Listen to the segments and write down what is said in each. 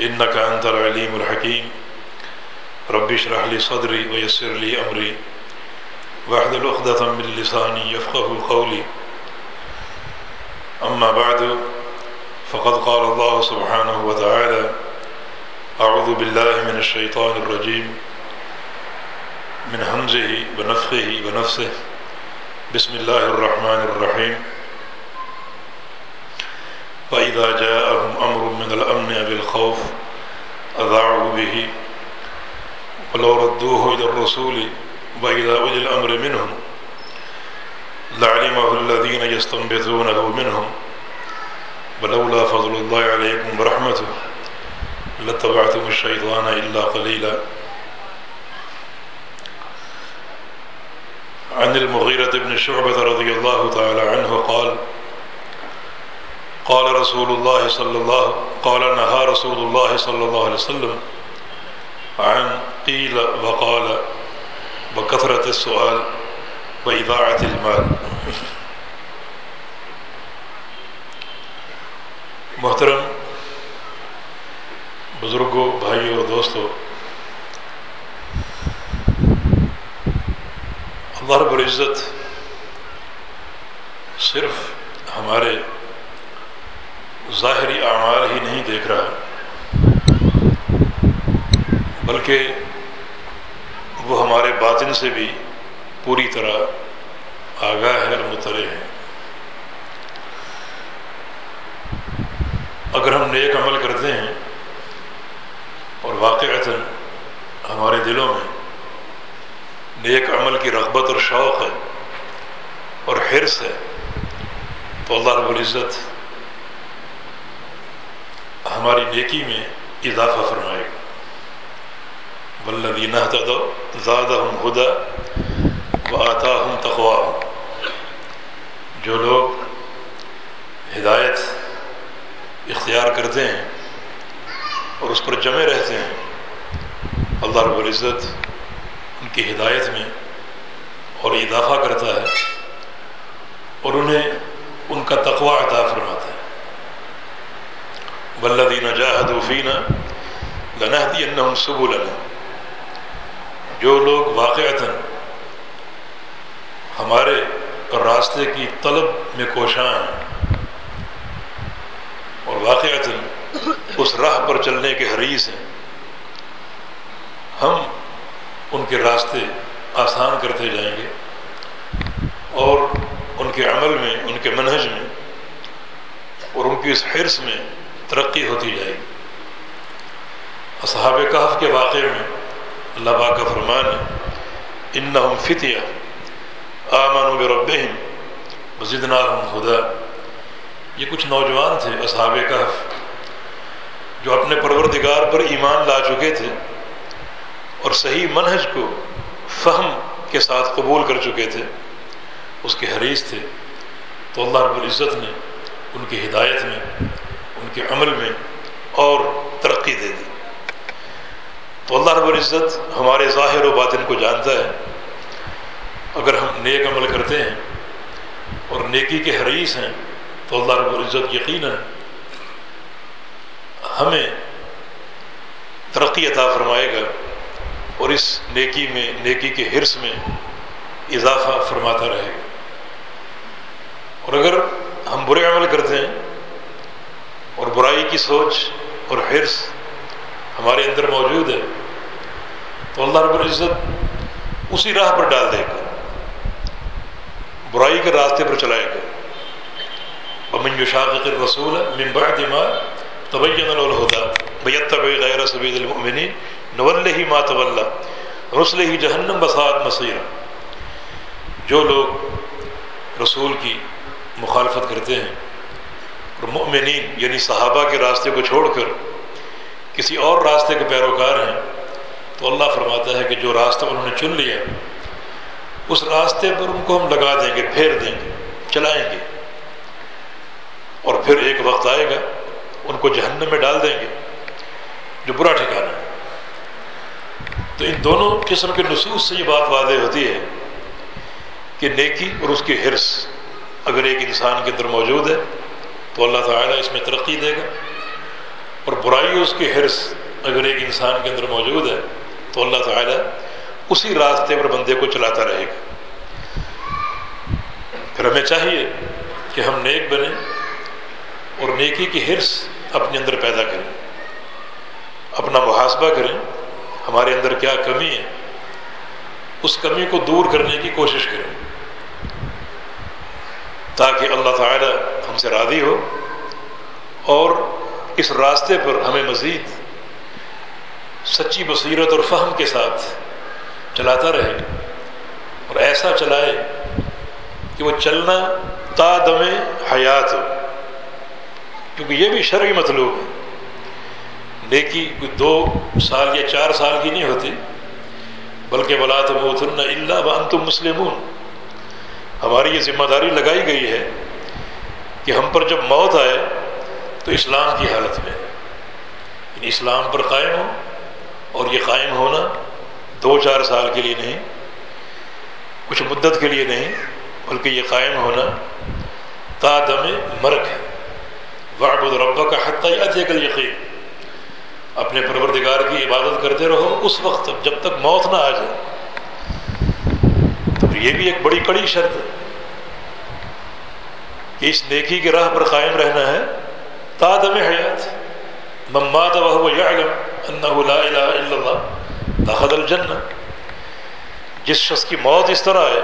إنك أنت العليم الحكيم. رب اشرح لي صدري ويسر لي أمري. واحلل عقدة من لساني يفقه قولي. أما بعد فقد قال الله سبحانه وتعالى أعوذ بالله من الشيطان الرجيم. من همزه ونفخه ونفسه. بسم الله الرحمن الرحيم. فإذا جاءهم الأمن بالخوف أذاعوا به ولو ردوه إلى الرسول وإلى أولي الأمر منهم لعلمه الذين يستنبطونه منهم ولولا فضل الله عليكم ورحمته لاتبعتم الشيطان إلا قليلا عن المغيرة بن شعبة رضي الله تعالى عنه قال قال رسول الله صلى الله قال نهى رسول الله صلى الله عليه وسلم عن قيل وقال وكثرة السؤال وإذاعة المال. محترم بزرگوں بھائی اور دوستوں اللہ رب العزت صرف ہمارے ظاہری اعمال ہی نہیں دیکھ رہا۔ بلکہ وہ ہمارے باطن سے بھی پوری طرح آگاہ ہے اور مطلع ہے۔ اگر ہم نیک عمل کرتے ہیں اور واقعات ہمارے دلوں میں نیک عمل کی رغبت اور شوق ہے اور حرص ہے، تو اللہ رب العزت ہماری نیکی میں اضافہ فرمائے گا۔ ولدی نہ زیادہ ہم خدا و آتا ہم تقوا جو لوگ ہدایت اختیار کرتے ہیں اور اس پر جمے رہتے ہیں، اللہ رب العزت ان کی ہدایت میں اور اضافہ کرتا ہے اور انہیں ان کا تقوا عطا فرماتا ہے ولدین جاہدوفین لنحدی ان جو لوگ واقعتا ہمارے راستے کی طلب میں کوشاں ہیں اور واقعتا اس راہ پر چلنے کے حریث ہیں، ہم ان کے راستے آسان کرتے جائیں گے اور ان کے عمل میں، ان کے منہج میں اور ان کی اس حرص میں ترقی ہوتی جائے گی۔ اصحاب کہف کے واقعے میں اللہ با کا فرمان ان نہ فتیا آمان و بربہم مزید نام خدا یہ کچھ نوجوان تھے اصحاب کہف جو اپنے پروردگار پر ایمان لا چکے تھے اور صحیح منہج کو فہم کے ساتھ قبول کر چکے تھے۔ اس کے حریث تھے۔ تو اللہ رب العزت نے ان کی ہدایت میں کے عمل میں اور ترقی دے دی۔ تو اللہ رب العزت ہمارے ظاہر و باطن کو جانتا ہے۔ اگر ہم نیک عمل کرتے ہیں اور نیکی کے حریث ہیں، تو اللہ رب العزت یقیناً ہمیں ترقی عطا فرمائے گا اور اس نیکی میں، نیکی کے حرص میں اضافہ فرماتا رہے گا۔ اور اگر ہم برے عمل کرتے ہیں اور برائی کی سوچ اور حرص ہمارے اندر موجود ہے، تو اللہ رب العزت اسی راہ پر ڈال دے گا۔ برائی کے راستے پر چلائے گا۔ امن جو شاخ رسول من بعد ما تبین الہدا بیت غیر سبید المؤمنین نول ہی ما طول رسل ہی جہنم بسات مصیر جو لوگ رسول کی مخالفت کرتے ہیں اور مؤمنین یعنی صحابہ کے راستے کو چھوڑ کر کسی اور راستے کے پیروکار ہیں، تو اللہ فرماتا ہے کہ جو راستہ انہوں نے چن لیا اس راستے پر ان کو ہم لگا دیں گے، پھیر دیں گے، چلائیں گے۔ اور پھر ایک وقت آئے گا، ان کو جہنم میں ڈال دیں گے، جو برا ٹھکانا ہے۔ تو ان دونوں قسم کے نصوص سے یہ بات واضح ہوتی ہے کہ نیکی اور اس کی حرص اگر ایک انسان کے اندر موجود ہے تو اللہ تعالیٰ اس میں ترقی دے گا اور برائی اس کی حرص اگر ایک انسان کے اندر موجود ہے تو اللہ تعالیٰ اسی راستے پر بندے کو چلاتا رہے گا۔ پھر ہمیں چاہیے کہ ہم نیک بنیں اور نیکی کی حرص اپنے اندر پیدا کریں۔ اپنا محاسبہ کریں، ہمارے اندر کیا کمی ہے، اس کمی کو دور کرنے کی کوشش کریں۔ تاکہ اللہ تعالی ہم سے راضی ہو اور اس راستے پر ہمیں مزید سچی بصیرت اور فہم کے ساتھ چلاتا رہے اور ایسا چلائے کہ وہ چلنا تا دم حیات ہو۔ کیونکہ یہ بھی شرعی مطلوب ہے۔ نیکی کوئی دو سال یا چار سال کی نہیں ہوتی، بلکہ بلا تم اللہ بان تم مسلمون۔ ہماری یہ ذمہ داری لگائی گئی ہے کہ ہم پر جب موت آئے تو اسلام کی حالت میں۔ یعنی اسلام پر قائم ہو اور یہ قائم ہونا دو چار سال کے لیے نہیں، کچھ مدت کے لیے نہیں، بلکہ یہ قائم ہونا تا دم مرک ہے۔ واحب الربا کا حتیات کل یقین اپنے پروردگار کی عبادت کرتے رہو اس وقت تک جب تک موت نہ آ جائے۔ تو یہ بھی ایک بڑی کڑی شرط ہے۔ کہ اس نیکی کی راہ پر قائم رہنا ہے۔ تا دم حیات ممات وہ انہ لا الہ الا اللہ، دخل الجنہ۔ جس شخص کی موت اس طرح ہے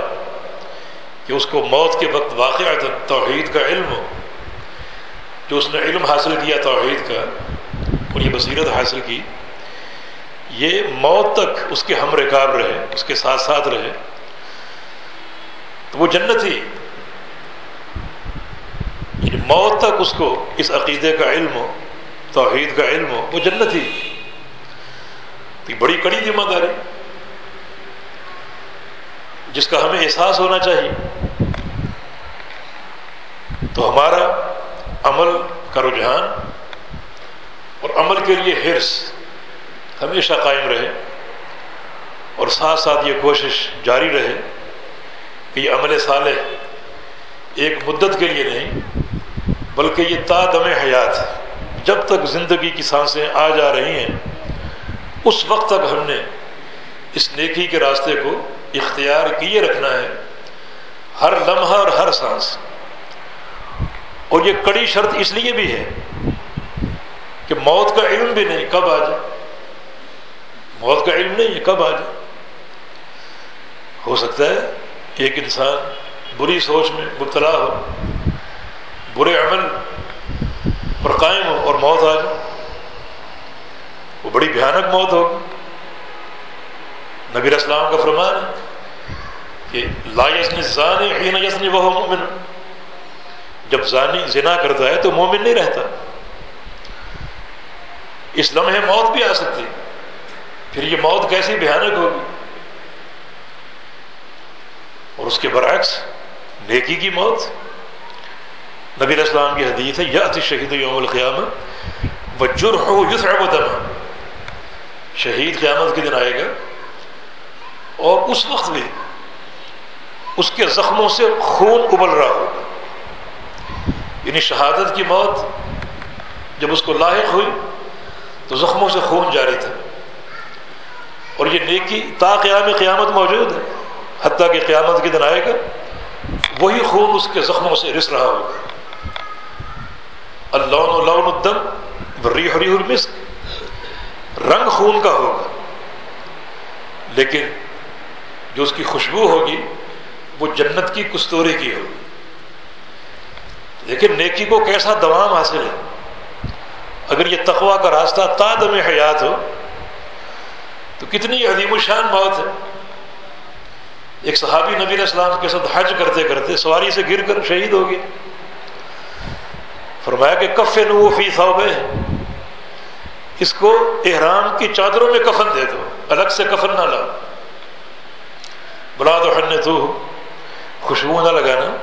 کہ اس کو موت کے وقت واقع توحید کا علم ہو، جو اس نے علم حاصل کیا توحید کا، اور یہ بصیرت حاصل کی، یہ موت تک اس کے ہم رکاب رہے، اس کے ساتھ ساتھ رہے۔ تو وہ جنت ہی موت تک اس کو اس عقیدے کا علم ہو، توحید کا علم ہو، وہ جنت ہی۔ تو بڑی کڑی ذمہ داری۔ جس کا ہمیں احساس ہونا چاہیے۔ تو ہمارا عمل کا رجحان اور عمل کے لیے حرص ہمیشہ قائم رہے اور ساتھ ساتھ یہ کوشش جاری رہے کہ یہ عمل صالح ایک مدت کے لیے نہیں بلکہ یہ تا دم حیات جب تک زندگی کی سانسیں آ جا رہی ہیں، اس وقت تک ہم نے اس نیکی کے راستے کو اختیار کیے رکھنا ہے۔ ہر لمحہ اور ہر سانس۔ اور یہ کڑی شرط اس لیے بھی ہے کہ موت کا علم بھی نہیں، کب آ جائے؟ موت کا علم نہیں ہے، کب آ جائے؟ ہو سکتا ہے ایک انسان بری سوچ میں مبتلا ہو۔ برے عمل پر قائم ہو اور موت آ جائے، وہ بڑی بھیانک موت ہوگی۔ نبی اسلام کا فرمان ہے کہ لا یسن زانی حین یسنی وہ مومن جب زانی زنا کرتا ہے تو مومن نہیں رہتا۔ اس لمحے موت بھی آ سکتی پھر یہ موت کیسی بھیانک ہوگی؟ اور اس کے برعکس نیکی کی موت۔ نبی اسلام کی حدیث ہے یا شہید یوم القیام وہ جر ہو و دما شہید قیامت کے دن آئے گا اور اس وقت بھی اس کے زخموں سے خون ابل رہا ہوگا۔ یعنی شہادت کی موت جب اس کو لاحق ہوئی تو زخموں سے خون جاری تھا اور یہ نیکی تا قیام قیامت موجود ہے، حتیٰ کہ قیامت کے دن آئے گا، وہی خون اس کے زخموں سے رس رہا ہوگا۔ اللہ لون الدم ریح ریح المسک رنگ خون کا ہوگا. لیکن جو اس کی خوشبو ہوگی، وہ جنت کی کستوری کی ہوگی. لیکن نیکی کو کیسا دوام حاصل ہے؟ اگر یہ تقوا کا راستہ تادم حیات ہو، تو کتنی عظیم الشان موت ہے. ایک صحابی نبی علیہ السلام کے ساتھ حج کرتے کرتے سواری سے گر کر شہید ہو گیا فرمایا کہ کف نو فی صوبے اس کو احرام کی چادروں میں کفن دے دو، الگ سے کفن نہ لاؤ۔ بلا تو ہن تو خوشبو نہ لگانا،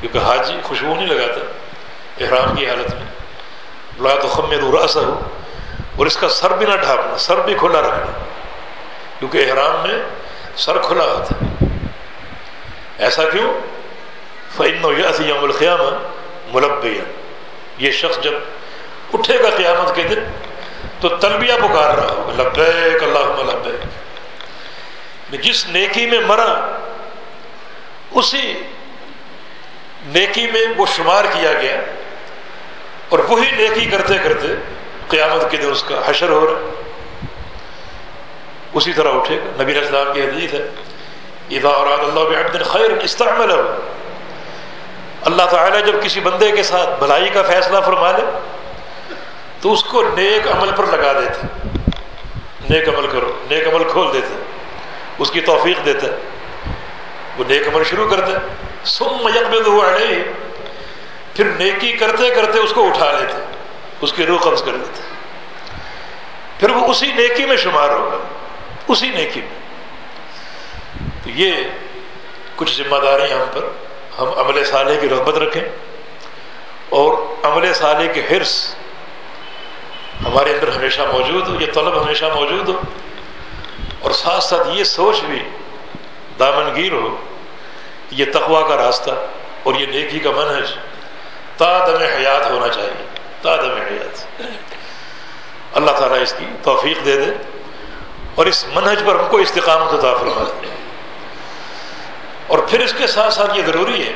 کیونکہ حاجی خوشبو نہیں لگاتا احرام کی حالت میں۔ بلا تو خم میں راسا ہو اور اس کا سر بھی نہ ڈھانپنا، سر بھی کھلا رکھنا، کیونکہ احرام میں سر کھلا ہوتا ہے۔ ایسا کیوں؟ فعن و یس یوم القیام ملبیہ۔ یہ شخص جب اٹھے گا قیامت کے دن تو تلبیہ پکار رہا ہوگا، لبیک اللہ لبیک۔ جس نیکی میں مرا، اسی نیکی میں وہ شمار کیا گیا اور وہی نیکی کرتے کرتے قیامت کے دن اس کا حشر ہو رہا۔ اسی طرح اٹھے گا۔ نبی اسلام کی حدیث ہے، اذا اراد اللہ دن خیر استعمل اللہ تعالیٰ جب کسی بندے کے ساتھ بھلائی کا فیصلہ فرما لے، تو اس کو نیک عمل پر لگا دیتے نیک عمل کرو، نیک عمل کھول دیتے اس کی توفیق دیتا وہ نیک عمل شروع کرتا سم یقبل ہوا علیہ، پھر نیکی کرتے کرتے اس کو اٹھا لیتے اس کی روح قبض کر دیتے پھر وہ اسی نیکی میں شمار ہوگا۔ اسی نیکی میں۔ تو یہ کچھ ذمہ داری ہم پر ہم عمل صالح کی رغبت رکھیں اور عمل صالح کے حرص ہمارے اندر ہمیشہ موجود ہو، یہ طلب ہمیشہ موجود ہو۔ اور ساتھ ساتھ یہ سوچ بھی دامنگیر ہو یہ تقوا کا راستہ اور یہ نیکی کا منحج تادم حیات ہونا چاہیے تادم حیات۔ اللہ تعالیٰ اس کی توفیق دے دے اور اس منہج پر ہم کو استقامت عطا فرما دے اور پھر اس کے ساتھ ساتھ یہ ضروری ہے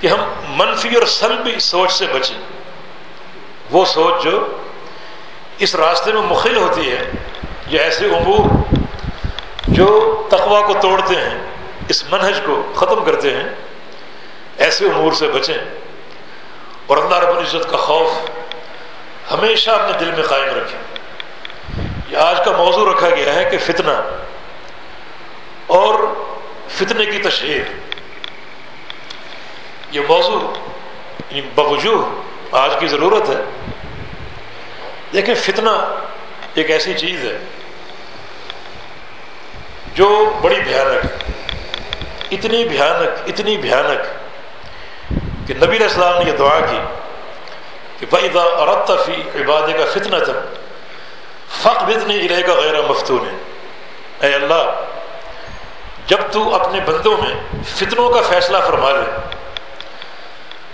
کہ ہم منفی اور سلبی سوچ سے بچیں۔ وہ سوچ جو اس راستے میں مخل ہوتی ہے یا ایسے امور جو تقوا کو توڑتے ہیں، اس منہج کو ختم کرتے ہیں، ایسے امور سے بچیں۔ اور اللہ رب العزت کا خوف ہمیشہ اپنے دل میں قائم رکھیں یہ آج کا موضوع رکھا گیا ہے کہ فتنہ اور فتنے کی تشہیر۔ یہ موضوع یعنی بوجوہ آج کی ضرورت ہے۔ دیکھیں فتنہ ایک ایسی چیز ہے جو بڑی بھیانک اتنی بھیانک اتنی بھیانک کہ نبی علیہ السلام نے یہ دعا کی کہ بھائی دا اور عبادے کا فتنہ تھا فق بدنی ارے کا غیر مفتون۔ ہے اے اللہ جب تو اپنے بندوں میں فتنوں کا فیصلہ فرما لے،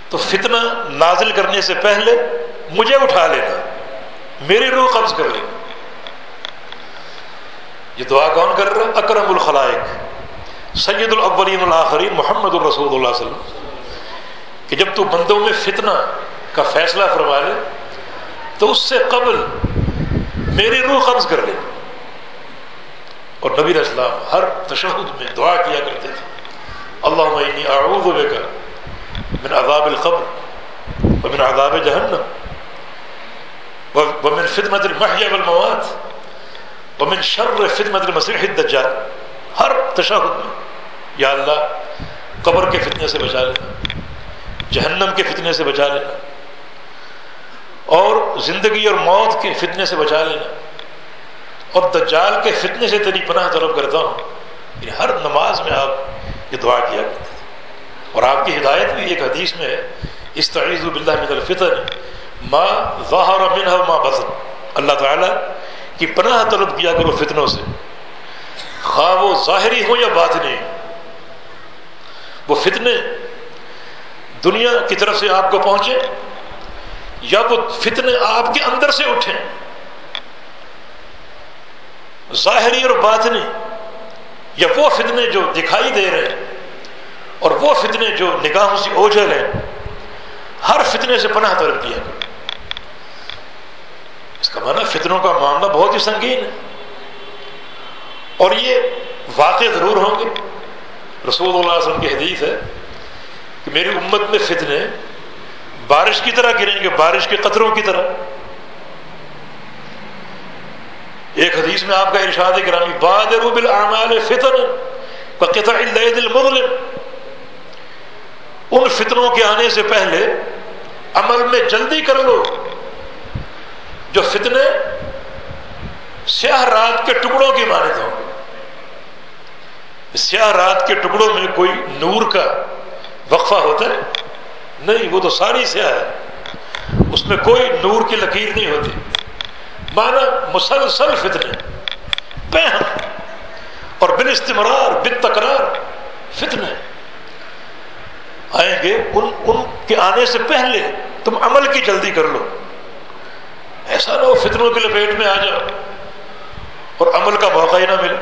تو فتنہ نازل کرنے سے پہلے مجھے اٹھا لینا، میری روح قبض کر لینا یہ دعا کون کر رہا اکرم الخلائق، سید الاولین الآخرین محمد الرسول اللہ علیہ وسلم۔ کہ جب تو بندوں میں فتنہ کا فیصلہ فرما لے، تو اس سے قبل میری روح قبض کر لے۔ اور نبی اسلام ہر تشہد میں دعا کیا کرتے تھے۔ اللہ عینی اعوذ بک من عذاب القبر ومن عذاب جہنم ومن فتنة المحیا والموات ومن شر فتنة المسیح الدجال۔ ہر تشہد میں یا اللہ، قبر کے فتنے سے بچا لینا، جہنم کے فتنے سے بچا لینا، اور زندگی اور موت کے فتنے سے بچا لینا۔ اور دجال کے فتنے سے تیری پناہ طلب کرتا ہوں۔ کہ ہر نماز میں آپ یہ دعا کیا کرتے تھے۔ اور آپ کی ہدایت بھی ایک حدیث میں ہے اس تعیز باللہ من الفطر ماں ظاہر منہ ماں بسن اللہ تعالیٰ کی پناہ طلب کیا کرو فتنوں سے۔ خواہ وہ ظاہری ہو یا باطنی۔ وہ فتنے دنیا کی طرف سے آپ کو پہنچے یا وہ فتنے آپ کے اندر سے اٹھیں ظاہری اور باطنی، یا وہ فتنے جو دکھائی دے رہے ہیں اور وہ فتنے جو نگاہوں سے اوجھل ہیں، ہر فتنے سے پناہ طلب کیا اس کا معنی فتنوں کا معاملہ بہت ہی سنگین ہے۔ اور یہ واقع ضرور ہوں گے۔ رسول اللہ علیہ وسلم کی حدیث ہے کہ میری امت میں فتنے بارش کی طرح گریں گے، بارش کے قطروں کی طرح۔ ایک حدیث میں آپ کا ارشاد گرامی بادر بالعمال قطع المظلم۔ ان فتنوں کے آنے سے پہلے عمل میں جلدی کر لو۔ جو فتنے سیاہ رات کے ٹکڑوں کی مانت ہوں۔ سیاہ رات کے ٹکڑوں میں کوئی نور کا وقفہ ہوتا ہے؟ نہیں، وہ تو ساری سیاہ ہے۔ اس میں کوئی نور کی لکیر نہیں ہوتی۔ مانا مسلسل فتنے پہن اور بال استمرار بال تکرار فتنے آئیں گے ان ان کے آنے سے پہلے تم عمل کی جلدی کر لو۔ ایسا نہ ہو فتنوں کے لپیٹ میں آ جاؤ۔ اور عمل کا موقع ہی نہ ملے۔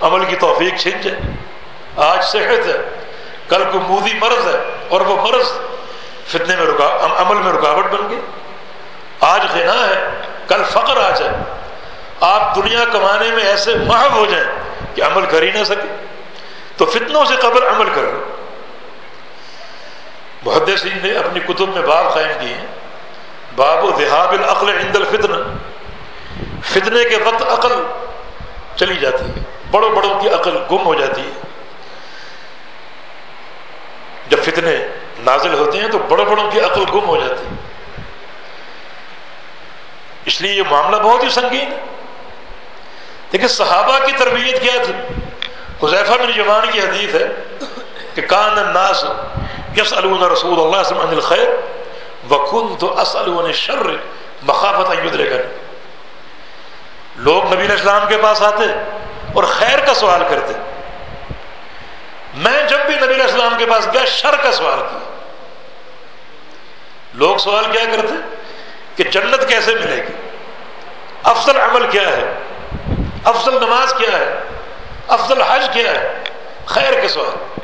عمل کی توفیق چھن جائے۔ آج صحت ہے۔ کل کو مودی مرض ہے اور وہ مرض فتنے میں رکا، عمل میں رکاوٹ بن گئی۔ آج غنا ہے۔ کل فقر آ جائے۔ آپ دنیا کمانے میں ایسے محب ہو جائیں کہ عمل کر ہی نہ سکے تو فتنوں سے قبل عمل کر لو۔ محدثین نے اپنی کتب میں باب قائم کیے ہیں۔ باب و دہاب العقل عند الفتن فتنے کے وقت عقل چلی جاتی ہے۔ بڑوں بڑوں کی عقل گم ہو جاتی ہے۔ جب فتنے نازل ہوتے ہیں تو بڑوں بڑوں کی عقل گم ہو جاتی ہے۔ اس لیے یہ معاملہ بہت ہی سنگین ہے۔ دیکھیں صحابہ کی تربیت کیا تھی؟ حذیفہ بن جمان کی حدیث ہے کہ کان الناس یسألون رسول اللہ صلی اللہ علیہ الخیر وکنت اسألون الشر مخافت ایدر کر لوگ نبی علیہ السلام کے پاس آتے اور خیر کا سوال کرتے۔ میں جب بھی نبی علیہ السلام کے پاس گیا، شر کا سوال کیا۔ لوگ سوال کیا کرتے؟ کہ جنت کیسے ملے گی؟ افضل عمل کیا ہے؟ افضل نماز کیا ہے؟ افضل حج کیا ہے؟ خیر کے سوال۔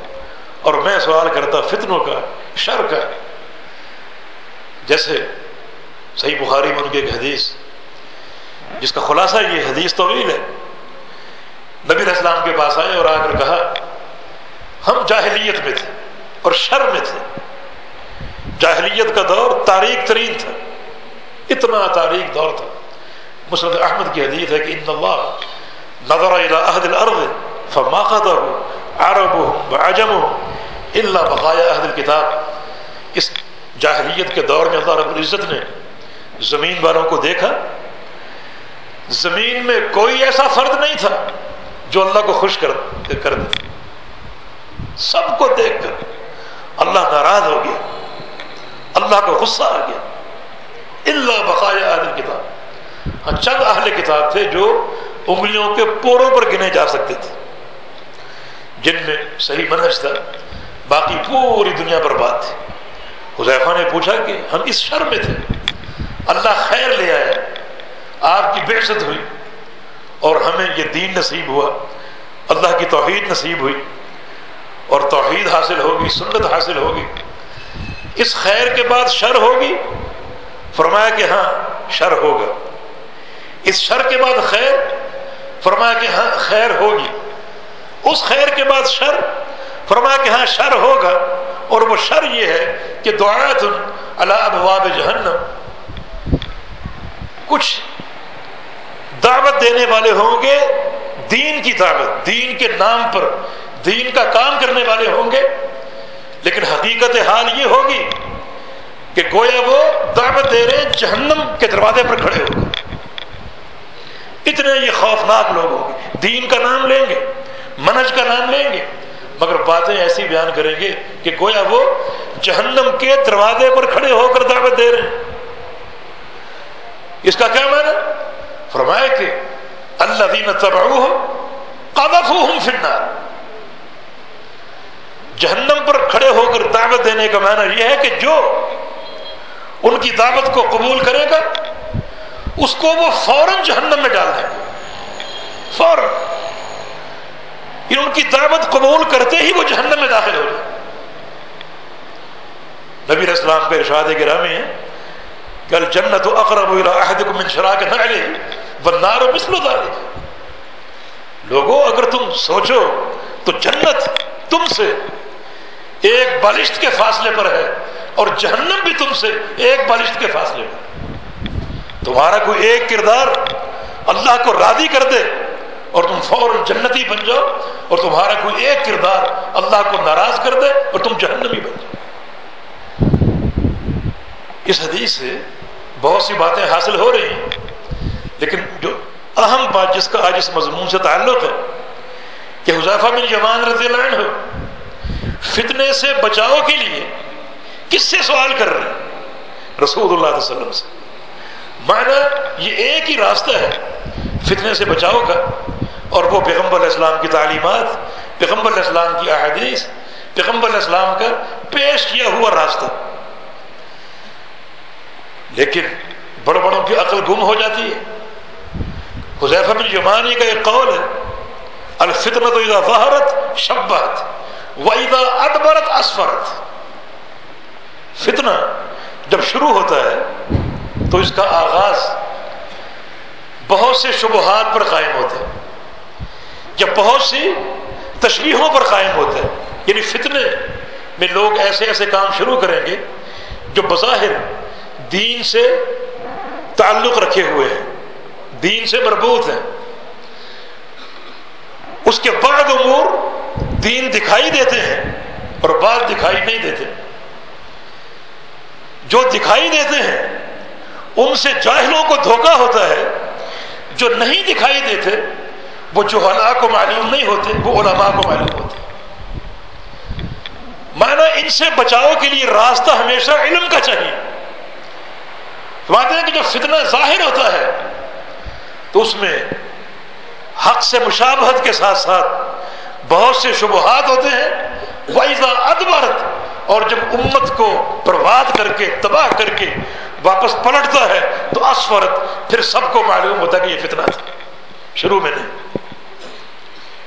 اور میں سوال کرتا فتنوں کا، شر کا۔ جیسے صحیح بخاری میں ان کی ایک حدیث، جس کا خلاصہ یہ حدیث طویل ہے۔ نبی اسلام کے پاس آئے اور آ کر کہا، ہم جاہلیت میں تھے اور شر میں تھے۔ جاہلیت کا دور تاریخ ترین تھا۔ اتنا تاریخ دور تھا۔ مسرت احمد کی حدیث ہے کہ ان اللہ نظر الى اہد الارض فما قدر عرب عجم الا بقایا اہد الكتاب۔ اس جاہلیت کے دور میں اللہ رب العزت نے زمین والوں کو دیکھا۔ زمین میں کوئی ایسا فرد نہیں تھا جو اللہ کو خوش کر کر دے۔ سب کو دیکھ کر اللہ ناراض ہو گیا۔ اللہ کو غصہ آ گیا۔ اللہ بقایا اہل کتاب۔ ہاں چند اہل کتاب تھے جو انگلیوں کے پوروں پر گنے جا سکتے تھے۔ جن میں صحیح منحص تھا، باقی پوری دنیا پر بات تھی۔ حذیفہ نے پوچھا کہ ہم اس شر میں تھے؟ اللہ خیر لے آیا آپ کی بےست ہوئی اور ہمیں یہ دین نصیب ہوا۔ اللہ کی توحید نصیب ہوئی اور توحید حاصل ہوگی، سنت حاصل ہوگی۔ اس خیر کے بعد شر ہوگی فرمایا کہ ہاں شر ہوگا۔ اس شر کے بعد خیر، فرمایا کہ ہاں خیر ہوگی۔ اس خیر کے بعد شر، فرمایا کہ ہاں شر ہوگا۔ اور وہ شر یہ ہے کہ دعات اللہ ابواب جہنم۔ کچھ دعوت دینے والے ہوں گے، دین کی دعوت، دین کے نام پر، دین کا کام کرنے والے ہوں گے۔ لیکن حقیقت حال یہ ہوگی کہ گویا وہ دعوت دے رہے جہنم کے دروازے پر کھڑے ہو اتنے یہ خوفناک لوگ ہوں گے۔ دین کا نام لیں گے منج کا نام لیں گے، مگر باتیں ایسی بیان کریں گے کہ گویا وہ جہنم کے دروازے پر کھڑے ہو کر دعوت دے رہے ہیں۔ اس کا کیا معنی؟ فرمایا کہ اللہ دین تبعو ہو جہنم پر کھڑے ہو کر دعوت دینے کا معنی یہ ہے کہ جو ان کی دعوت کو قبول کرے گا، اس کو وہ فوراً جہنم میں ڈال دیں فوراً۔ ان کی دعوت قبول کرتے ہی وہ جہنم میں داخل ہو جائے۔ نبی اسلام پہ ارشاد گرامی ہے کل جنت و اقرب من شراک نعلی والنار مثل ذلك لوگوں اگر تم سوچو تو جنت تم سے ایک بالشت کے فاصلے پر ہے۔ اور جہنم بھی تم سے ایک بالشت کے فاصلے پر تمہارا کوئی ایک کردار اللہ کو راضی کر دے اور تم فوراً جنتی بن جاؤ اور تمہارا کوئی ایک کردار اللہ کو ناراض کر دے اور تم جہنمی بن جاؤ۔ اس حدیث سے بہت سی باتیں حاصل ہو رہی ہیں، لیکن جو اہم بات جس کا آج اس مضمون سے تعلق ہے کہ حضافہ بن جمان رضی اللہ عنہ فتنے سے بچاؤ کے لیے کس سے سوال کر رہے ہیں؟ رسول اللہ علیہ وسلم سے۔ معنی یہ ایک ہی راستہ ہے، فتنے سے بچاؤ کا۔ اور وہ پیغمبر علیہ السلام کی تعلیمات، پیغمبر علیہ السلام کی احادیث، پیغمبر علیہ السلام کا پیش کیا ہوا راستہ۔ لیکن بڑوں بڑوں کی عقل گم ہو جاتی ہے۔ حضیفہ بن جمانی کا ایک قول ہے الفطرت اذا ظہرت شبت و اذا ادبرت اسفرت فتنہ جب شروع ہوتا ہے تو اس کا آغاز بہت سے شبہات پر قائم ہوتا ہے۔ یا بہت سی تشریحوں پر قائم ہوتا ہے یعنی فتنے میں لوگ ایسے ایسے کام شروع کریں گے جو بظاہر دین سے تعلق رکھے ہوئے ہیں، دین سے مربوط ہیں۔ اس کے بعد امور دین دکھائی دیتے ہیں اور بعد دکھائی نہیں دیتے۔ جو دکھائی دیتے ہیں، ان سے جاہلوں کو دھوکا ہوتا ہے۔ جو نہیں دکھائی دیتے، وہ جو کو معلوم نہیں ہوتے، وہ علماء کو معلوم ہوتے۔ مانا ان سے بچاؤ کے لیے راستہ ہمیشہ علم کا چاہیے۔ ہیں کہ جو فتنہ ظاہر ہوتا ہے، تو اس میں حق سے مشابہت کے ساتھ ساتھ بہت سے شبہات ہوتے ہیں۔ وائزا ادبرت اور جب امت کو برباد کر کے، تباہ کر کے واپس پلٹتا ہے، تو اسفرت پھر سب کو معلوم ہوتا ہے کہ یہ فتنہ تھا۔ شروع میں نہیں۔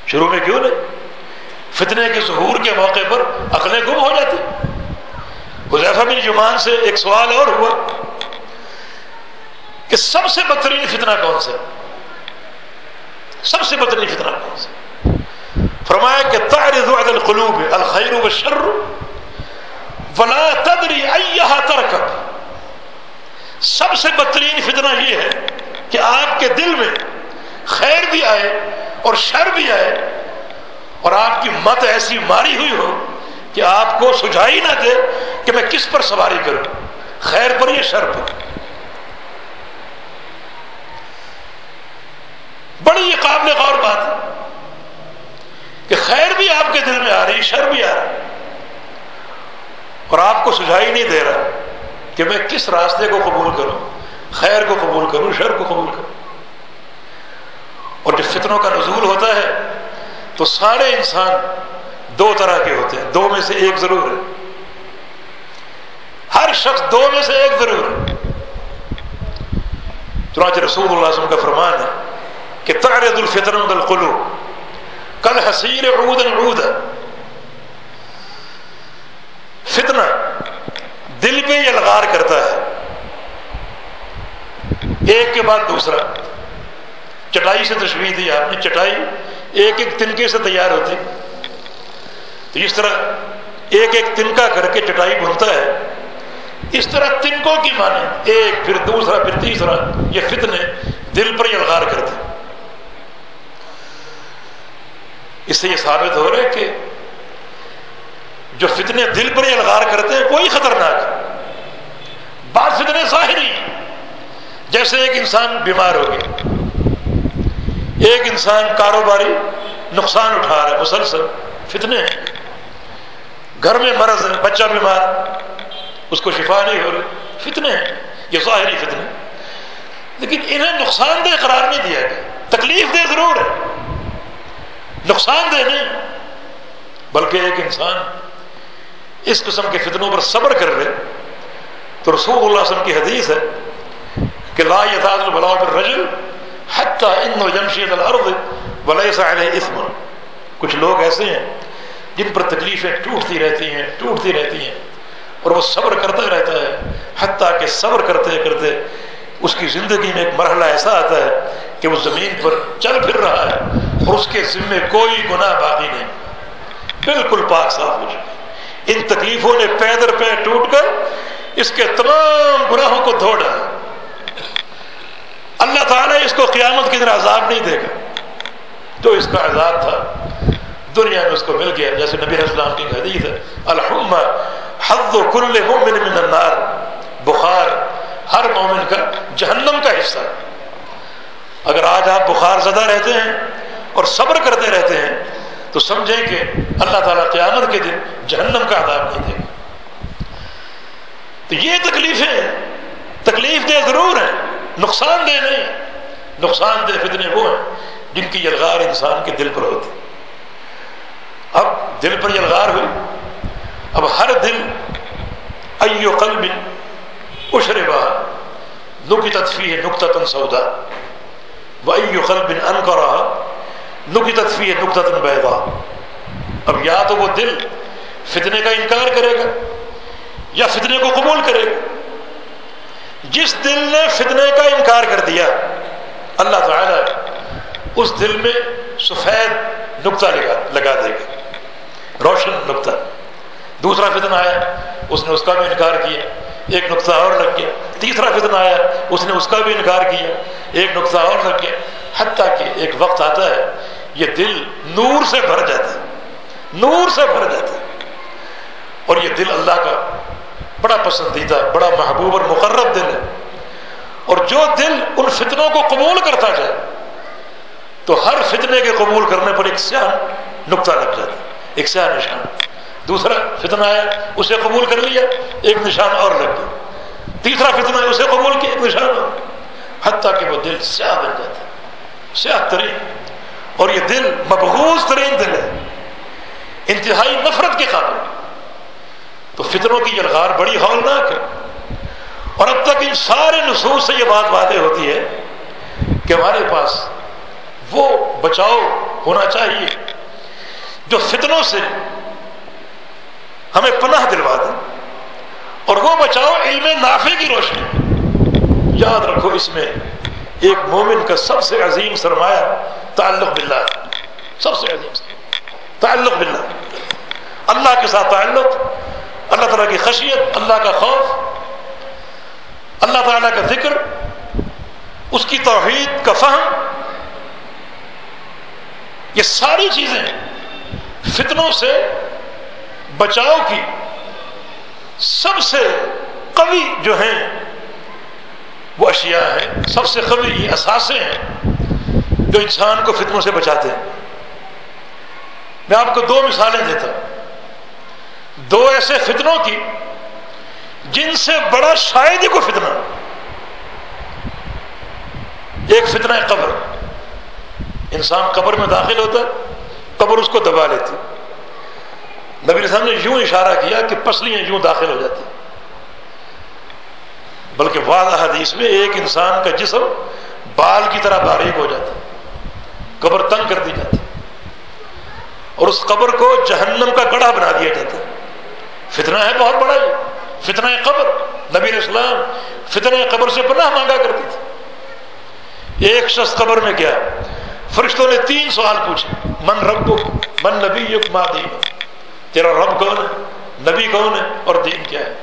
شروع میں کیوں نہیں؟ فتنے کے ظہور کے موقع پر عقلیں گم ہو جاتی۔ حضیفہ بن جمان سے ایک سوال اور ہوا کہ سب سے بدترین فتنہ کون سا سب سے بدترین فتنہ کون سا فرمایا کہ تعرض عد القلوب الخیر والشر ولا تدری ایہا ترکب سب سے بدترین فتنہ یہ ہے کہ آپ کے دل میں خیر بھی آئے اور شر بھی آئے اور آپ کی مت ایسی ماری ہوئی ہو کہ آپ کو سجھائی نہ دے کہ میں کس پر سواری کروں. خیر پر یا شر پر. بڑی یہ قابل غور بات ہے کہ خیر بھی آپ کے دل میں آ رہی شر بھی آ رہا اور آپ کو سجھائی نہیں دے رہا کہ میں کس راستے کو قبول کروں، خیر کو قبول کروں، شر کو قبول کروں۔ اور جب فتنوں کا نزول ہوتا ہے، تو سارے انسان دو طرح کے ہوتے ہیں، دو میں سے ایک ضرور ہے۔ ہر شخص دو میں سے ایک ضرور ہے۔ چنانچہ رسول اللہ علیہ وسلم کا فرمان ہے کہ تعرض الفطر القلو کل حسیر عود عود فتنہ دل پہ یہ لغار کرتا ہے۔ ایک کے بعد دوسرا۔ چٹائی سے تشویح دی آپ نے، چٹائی ایک ایک تنکے سے تیار ہوتی۔ تو اس طرح ایک ایک تنکا کر کے چٹائی بنتا ہے۔ اس طرح تنکوں کی مانے ایک پھر دوسرا، پھر تیسرا۔ یہ فتنے دل پر یلغار کرتے۔ اس سے یہ ثابت ہو رہا ہے کہ جو فتنے دل پر یلغار کرتے ہیں، کوئی خطرناک بعض فتنے ظاہری جیسے ایک انسان بیمار ہو گیا۔ ایک انسان کاروباری نقصان اٹھا رہا ہے، مسلسل فتنے ہیں۔ گھر میں مرض ہے، بچہ بیمار، اس کو شفا نہیں ہو رہی، فتنے ہیں۔ یہ ظاہری فتنے لیکن انہیں نقصان دہ قرار نہیں دیا گیا۔ تکلیف دہ ضرور ہے۔ نقصان دہ نہیں، بلکہ ایک انسان اس قسم کے فتنوں پر صبر کر لے تو رسول اللہ علیہ وسلم کی حدیث ہے کہ لا يتعاد البلاء بالرجل حتى انه يمشي على الارض وليس عليه اثم۔ کچھ لوگ ایسے ہیں جن پر تکلیفیں ٹوٹتی رہتی ہیں، ٹوٹتی رہتی ہیں اور وہ صبر کرتا رہتا ہے۔ حتیٰ کہ صبر کرتے کرتے اس کی زندگی میں ایک مرحلہ ایسا آتا ہے کہ وہ زمین پر چل پھر رہا ہے اور اس کے ذمے کوئی گناہ باقی نہیں۔ بالکل پاک صاف ہو چکے ان تکلیفوں نے پیدر پہ ٹوٹ کر اس کے تمام گناہوں کو دھو ڈالا۔ اللہ تعالیٰ اس کو قیامت کے دن عذاب نہیں دے گا۔ تو اس کا عذاب تھا، دنیا میں اس کو مل گیا۔ جیسے نبی اسلام کی حدیث ہے الحمہ حد و کل مومن من النار۔ بخار ہر مومن کا جہنم کا حصہ۔ اگر آج آپ بخار زدہ رہتے ہیں اور صبر کرتے رہتے ہیں تو سمجھیں کہ اللہ تعالیٰ قیامت کے دن جہنم کا عذاب نہیں دے گا۔ تو یہ تکلیفیں تکلیف دہ ضرور ہیں، نقصان دہ نہیں نقصان دہ فتنے وہ ہیں جن کی یلغار انسان کے دل پر ہوتی۔ اب دل پر یلغار ہوئی، اب ہر دل ایو قلب اشر بہا نکی تدفی ہے نقطہ تن سودا وہ ایو قلب ان کا رہا نکی تدفی ہے نقطہ تن بیدا اب یا تو وہ دل فتنے کا انکار کرے گا، یا فتنے کو قبول کرے گا۔ جس دل نے فتنے کا انکار کر دیا، اللہ تعالی اس دل میں سفید نقطہ لگا لگا دے گا۔ روشن نقطہ دوسرا فتنہ آیا، اس نے اس کا بھی انکار کیا۔ ایک نقطہ اور لگ گیا۔ تیسرا فتنہ آیا، اس نے اس کا بھی انکار کیا۔ ایک نقطہ اور لگ گیا۔ حتیٰ کہ ایک وقت آتا ہے یہ دل نور سے بھر جاتا ہے۔ نور سے بھر جاتا ہے۔ اور یہ دل اللہ کا بڑا پسندیدہ، بڑا محبوب اور مقرب دل ہے۔ اور جو دل ان فتنوں کو قبول کرتا جائے، تو ہر فتنے کے قبول کرنے پر ایک سیاہ نقطہ لگ جاتا ہے، ایک سیاہ نشان۔ دوسرا فتنہ ہے، اسے قبول کر لیا، ایک نشان اور لگ گیا۔ تیسرا فتنہ ہے، اسے قبول کیا، ایک نشان اور۔ حتیٰ کہ وہ دل سیاہ بن جاتا ہے، سیاہ ترین۔ اور یہ دل مبغوض ترین دل ہے، انتہائی نفرت کے قابل۔ تو فتنوں کی یلغار بڑی ہولناک ہے۔ اور اب تک ان سارے نصوص سے یہ بات واضح ہوتی ہے کہ ہمارے پاس وہ بچاؤ ہونا چاہیے جو فتنوں سے ہمیں پناہ دلوا دے۔ اور وہ بچاؤ علم نافع کی روشنی۔ یاد رکھو اس میں ایک مومن کا سب سے عظیم سرمایہ تعلق باللہ سب سے عظیم۔ تعلق باللہ۔ اللہ کے ساتھ تعلق، اللہ تعالیٰ کی خشیت، اللہ کا خوف، اللہ تعالیٰ کا ذکر، اس کی توحید کا فہم۔ یہ ساری چیزیں فتنوں سے بچاؤ کی سب سے قوی جو ہیں وہ اشیاء ہیں، سب سے قوی یہ اثاثے ہیں جو انسان کو فتنوں سے بچاتے ہیں۔ میں آپ کو دو مثالیں دیتا ہوں۔ دو ایسے فتنوں کی جن سے بڑا شاید ہی کو فتنہ۔ ایک فتنہ ہے قبر۔ انسان قبر میں داخل ہوتا ہے، قبر اس کو دبا لیتی۔ نبی صاحب نے یوں اشارہ کیا کہ پسلیاں یوں داخل ہو جاتی۔ بلکہ واضح حدیث میں ایک انسان کا جسم بال کی طرح باریک ہو جاتا قبر تنگ کر دی جاتی اور اس قبر کو جہنم کا گڑھا بنا دیا جاتا فتنہ ہے بہت بڑا یہ۔ فتنہ قبر۔ نبی اسلام فتنہ قبر سے پناہ مانگا کرتی تھی ایک شخص قبر میں گیا۔ فرشتوں نے تین سوال پوچھے۔ من رب من نبی ما دین تیرا رب کون ہے؟ نبی کون ہے؟ اور دین کیا ہے؟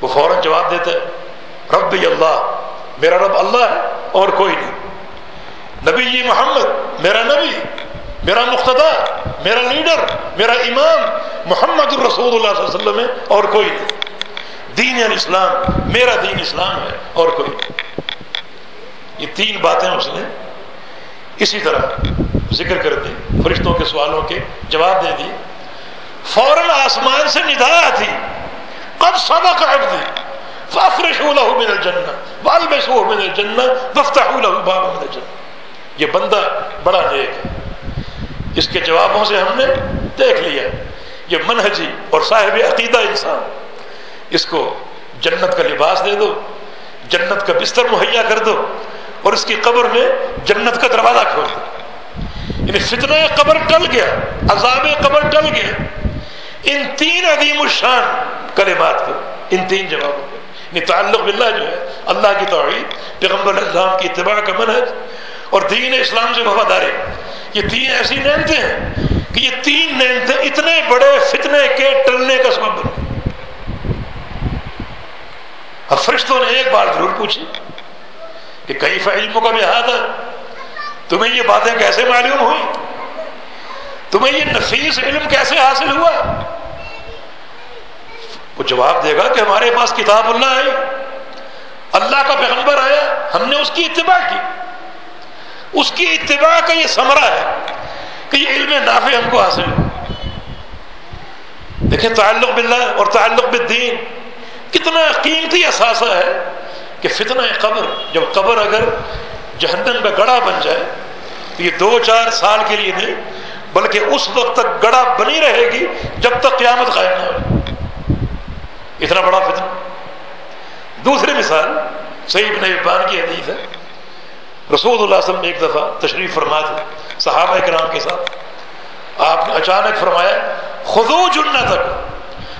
وہ فوراً جواب دیتا ہے۔ رب اللہ، میرا رب اللہ ہے اور کوئی نہیں۔ نبی یہ محمد، میرا نبی، میرا مقتدا میرا لیڈر، میرا امام محمد الرسول اللہ صلی اللہ علیہ وسلم ہے اور کوئی نہیں۔ دین الاسلام، میرا دین اسلام ہے اور کوئی نہیں۔ یہ تین باتیں اس نے اسی طرح ذکر کر دی، فرشتوں کے سوالوں کے جواب دے دی۔ فوراً آسمان سے ندا تھی کب سبق عبدی۔ فافرشوا له من الجنہ والبسوه من الجنہ وافتحوا له بابا من الجنہ یہ بندہ بڑا نیک ہے۔ اس کے جوابوں سے ہم نے دیکھ لیا۔ یہ منہجی اور صاحب عقیدہ انسان اس کو جنت کا لباس دے دو، جنت کا بستر مہیا کر دو اور اس کی قبر میں جنت کا دروازہ کھول دو۔ یعنی فتنہ قبر ٹل گیا، عذاب قبر ٹل گیا۔ ان تین عظیم الشان کلمات پر، ان تین جوابوں پر۔ یعنی تعلق باللہ جو ہے، اللہ کی توحید، پیغمبر السلام کی اتباع کا منحج اور دین اسلام سے وفاداری۔ یہ تین ایسی نعمتیں ہیں کہ یہ تین نعمتیں اتنے بڑے فتنے کے ٹلنے کا سبب بنے اب فرشتوں نے ایک بار ضرور پوچھی کہ کئی فعلموں کا بھی ہاتھ ہے تمہیں یہ باتیں کیسے معلوم ہوئی تمہیں یہ نفیس علم کیسے حاصل ہوا؟ وہ جواب دے گا کہ ہمارے پاس کتاب اللہ آئی اللہ کا پیغمبر آیا ہم نے اس کی اتباع کی۔ اس کی اتباع کا یہ سمرا ہے کہ یہ علم نافع ہم کو حاصل ہو۔ دیکھیں تعلق باللہ اور تعلق بالدین، کتنا قیمتی اثاثہ ہے کہ فتنہ قبر، جب قبر اگر جہنم کا گڑا بن جائے، تو یہ دو چار سال کے لیے نہیں، بلکہ اس وقت تک گڑا بنی رہے گی جب تک قیامت قائم نہ ہو۔ اتنا بڑا فتنہ۔ دوسری مثال صحیح بن عبان کی حدیث ہے۔ رسول اللہ علیہ وسلم ایک دفعہ تشریف فرما تھے صحابہ کرام کے ساتھ۔ آپ نے اچانک فرمایا خدو جنہ تک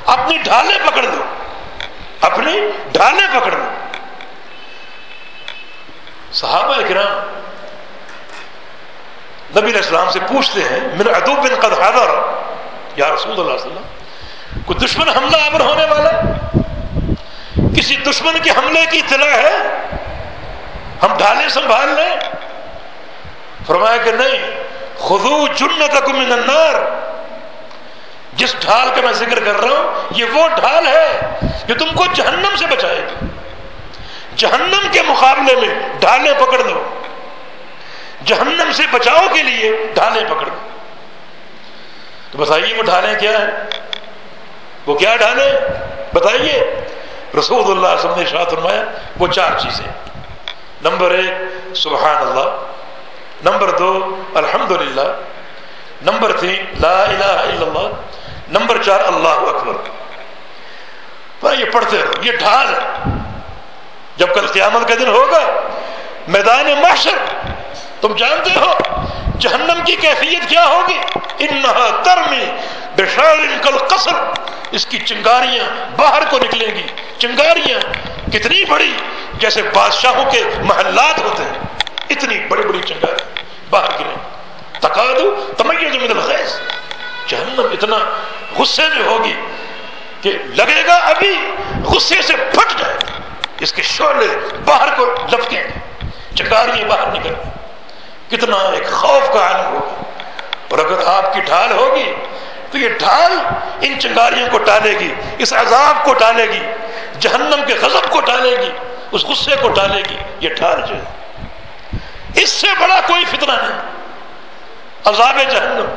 اپنی ڈھالیں پکڑ دو۔ اپنی ڈھالیں پکڑ دو۔ صحابہ کرام نبی علیہ السلام سے پوچھتے ہیں، من ادو بن قد حضر؟ یا رسول اللہ علیہ وسلم کوئی دشمن حملہ آور ہونے والا کسی دشمن کے حملے کی اطلاع ہے؟ ہم ڈھالے سنبھال لیں؟ فرمایا کہ نہیں خدو جنت من النار۔ جس ڈھال کا میں ذکر کر رہا ہوں، یہ وہ ڈھال ہے جو تم کو جہنم سے بچائے گی۔ جہنم کے مقابلے میں ڈھالیں پکڑ دو جہنم سے بچاؤ کے لیے ڈھالیں پکڑ دو تو بتائیے وہ ڈھالیں کیا ہے وہ کیا ڈھالیں بتائیے۔ رسول اللہ صلی اللہ علیہ وسلم نے شاہ فرمایا، وہ چار چیزیں۔ نمبر ایک سبحان اللہ نمبر دو الحمد نمبر تین، لا الہ الا اللہ۔ نمبر چار، اللہ اکبر۔ یہ پڑھتے رہو، یہ ڈھال۔ ہے جب کل قیامت کا دن ہوگا، میدان محشر، تم جانتے ہو، جہنم کی کیفیت کیا ہوگی؟ انہا ترمی بشار کل قصر، اس کی چنگاریاں باہر کو نکلیں گی۔ چنگاریاں کتنی بڑی، جیسے بادشاہوں کے محلات ہوتے ہیں۔ اتنی بڑی بڑی چنگاریاں باہر گریں۔ تقادو تمیز من الخیز جہنم اتنا غصے میں ہوگی کہ لگے گا ابھی غصے سے پھٹ جائے۔ گا اس کے شعلے باہر کو لپکیں۔ گے چنگاریاں باہر نکل کتنا ایک خوف کا عالم ہوگا۔ اور اگر آپ کی ڈھال ہوگی تو یہ ڈھال ان چنگاریوں کو ٹالے گی، اس عذاب کو ٹالے گی، جہنم کے غضب کو ٹالے گی، اس غصے کو ٹالے گی، یہ ڈھال جو ہے۔ اس سے بڑا کوئی فتنہ نہیں۔ عذاب جہنم۔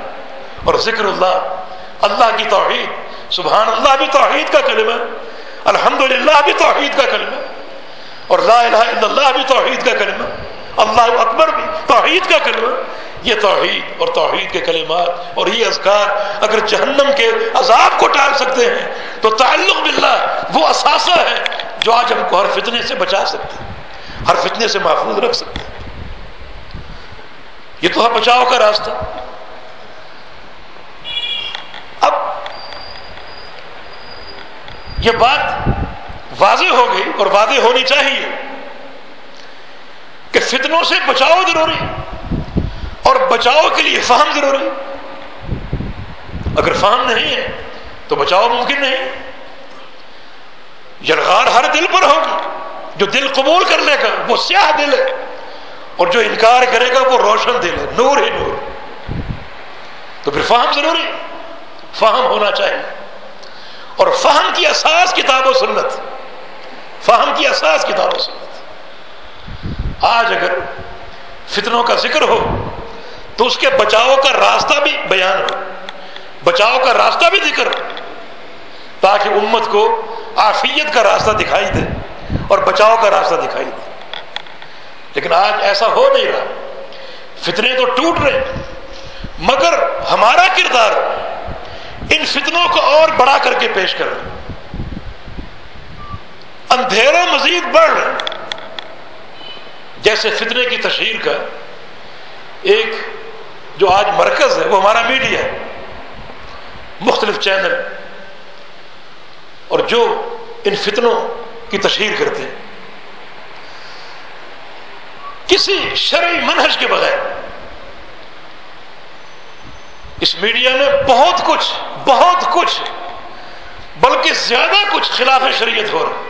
اور ذکر اللہ اللہ کی توحید، سبحان اللہ بھی توحید کا کلمہ الحمد للہ بھی توحید کا کلمہ، اور لا الہ الا اللہ بھی توحید کا کلمہ، اللہ اکبر بھی توحید کا کلمہ یہ توحید اور توحید کے کلمات اور یہ اذکار اگر جہنم کے عذاب کو ٹال سکتے ہیں، تو تعلق باللہ وہ اثاثہ ہے جو آج ہم کو ہر فتنے سے بچا سکتے ہیں، ہر فتنے سے محفوظ رکھ سکتے ہیں۔ یہ تو ہے بچاؤ کا راستہ۔ اب یہ بات واضح ہو گئی اور واضح ہونی چاہیے کہ فتنوں سے بچاؤ ضروری اور بچاؤ کے لیے فہم ضروری اگر فہم نہیں ہے تو بچاؤ ممکن نہیں۔ یلغار ہر دل پر ہوگی۔ جو دل قبول کر لے گا، وہ سیاہ دل ہے۔ اور جو انکار کرے گا، وہ روشن دل ہے۔ نور ہی نور۔ تو پھر فہم ضروری فہم ہونا چاہیے۔ اور فہم کی اساس کتاب و سنت۔ فہم کی اساس کتاب و سنت۔ آج اگر فتنوں کا ذکر ہو تو اس کے بچاؤ کا راستہ بھی بیان ہو۔ بچاؤ کا راستہ بھی ذکر ہو۔ تاکہ امت کو آفیت کا راستہ دکھائی دے اور بچاؤ کا راستہ دکھائی دے۔ لیکن آج ایسا ہو نہیں رہا۔ فتنے تو ٹوٹ رہے مگر ہمارا کردار ان فتنوں کو اور بڑا کر کے پیش کر رہے اندھیرا مزید بڑھ رہے جیسے فتنے کی تشہیر کا ایک جو آج مرکز ہے، وہ ہمارا میڈیا ہے، مختلف چینل۔ اور جو ان فتنوں کی تشہیر کرتے ہیں۔ کسی شرعی منہج کے بغیر اس میڈیا میں بہت کچھ بہت کچھ، بلکہ زیادہ کچھ خلاف شریعت ہو رہا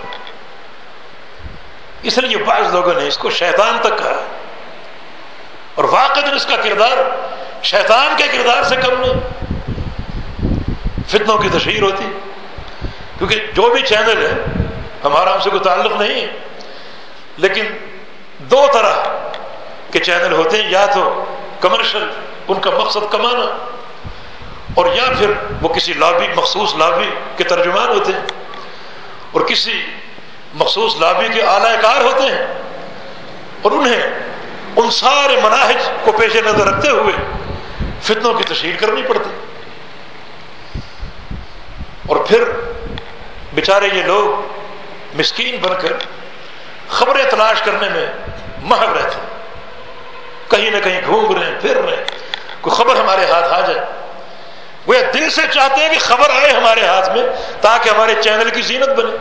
اس لیے بعض لوگوں نے اس کو شیطان تک کہا اور واقع اس کا کردار شیطان کے کردار سے کم نہیں۔ فتنوں کی تشہیر ہوتی۔ کیونکہ جو بھی چینل ہے ہمارا ہم سے کوئی تعلق نہیں۔ ہے لیکن دو طرح کے چینل ہوتے ہیں، یا تو کمرشل، ان کا مقصد کمانا، اور یا پھر وہ کسی لابی، مخصوص لابی کے ترجمان ہوتے ہیں۔ اور کسی مخصوص لابی کے اعلی کار ہوتے ہیں۔ اور انہیں ان سارے مناہج کو پیش نظر رکھتے ہوئے فتنوں کی تشہیر کرنی پڑتی۔ اور پھر بیچارے یہ لوگ مسکین بن کر خبریں تلاش کرنے میں محب رہتے ہیں۔ کہیں نہ کہیں گھوم رہے ہیں، پھر رہے ہیں۔ کوئی خبر ہمارے ہاتھ آ جائے۔ وہ دل سے چاہتے ہیں کہ خبر آئے ہمارے ہاتھ میں تاکہ ہمارے چینل کی زینت بنے۔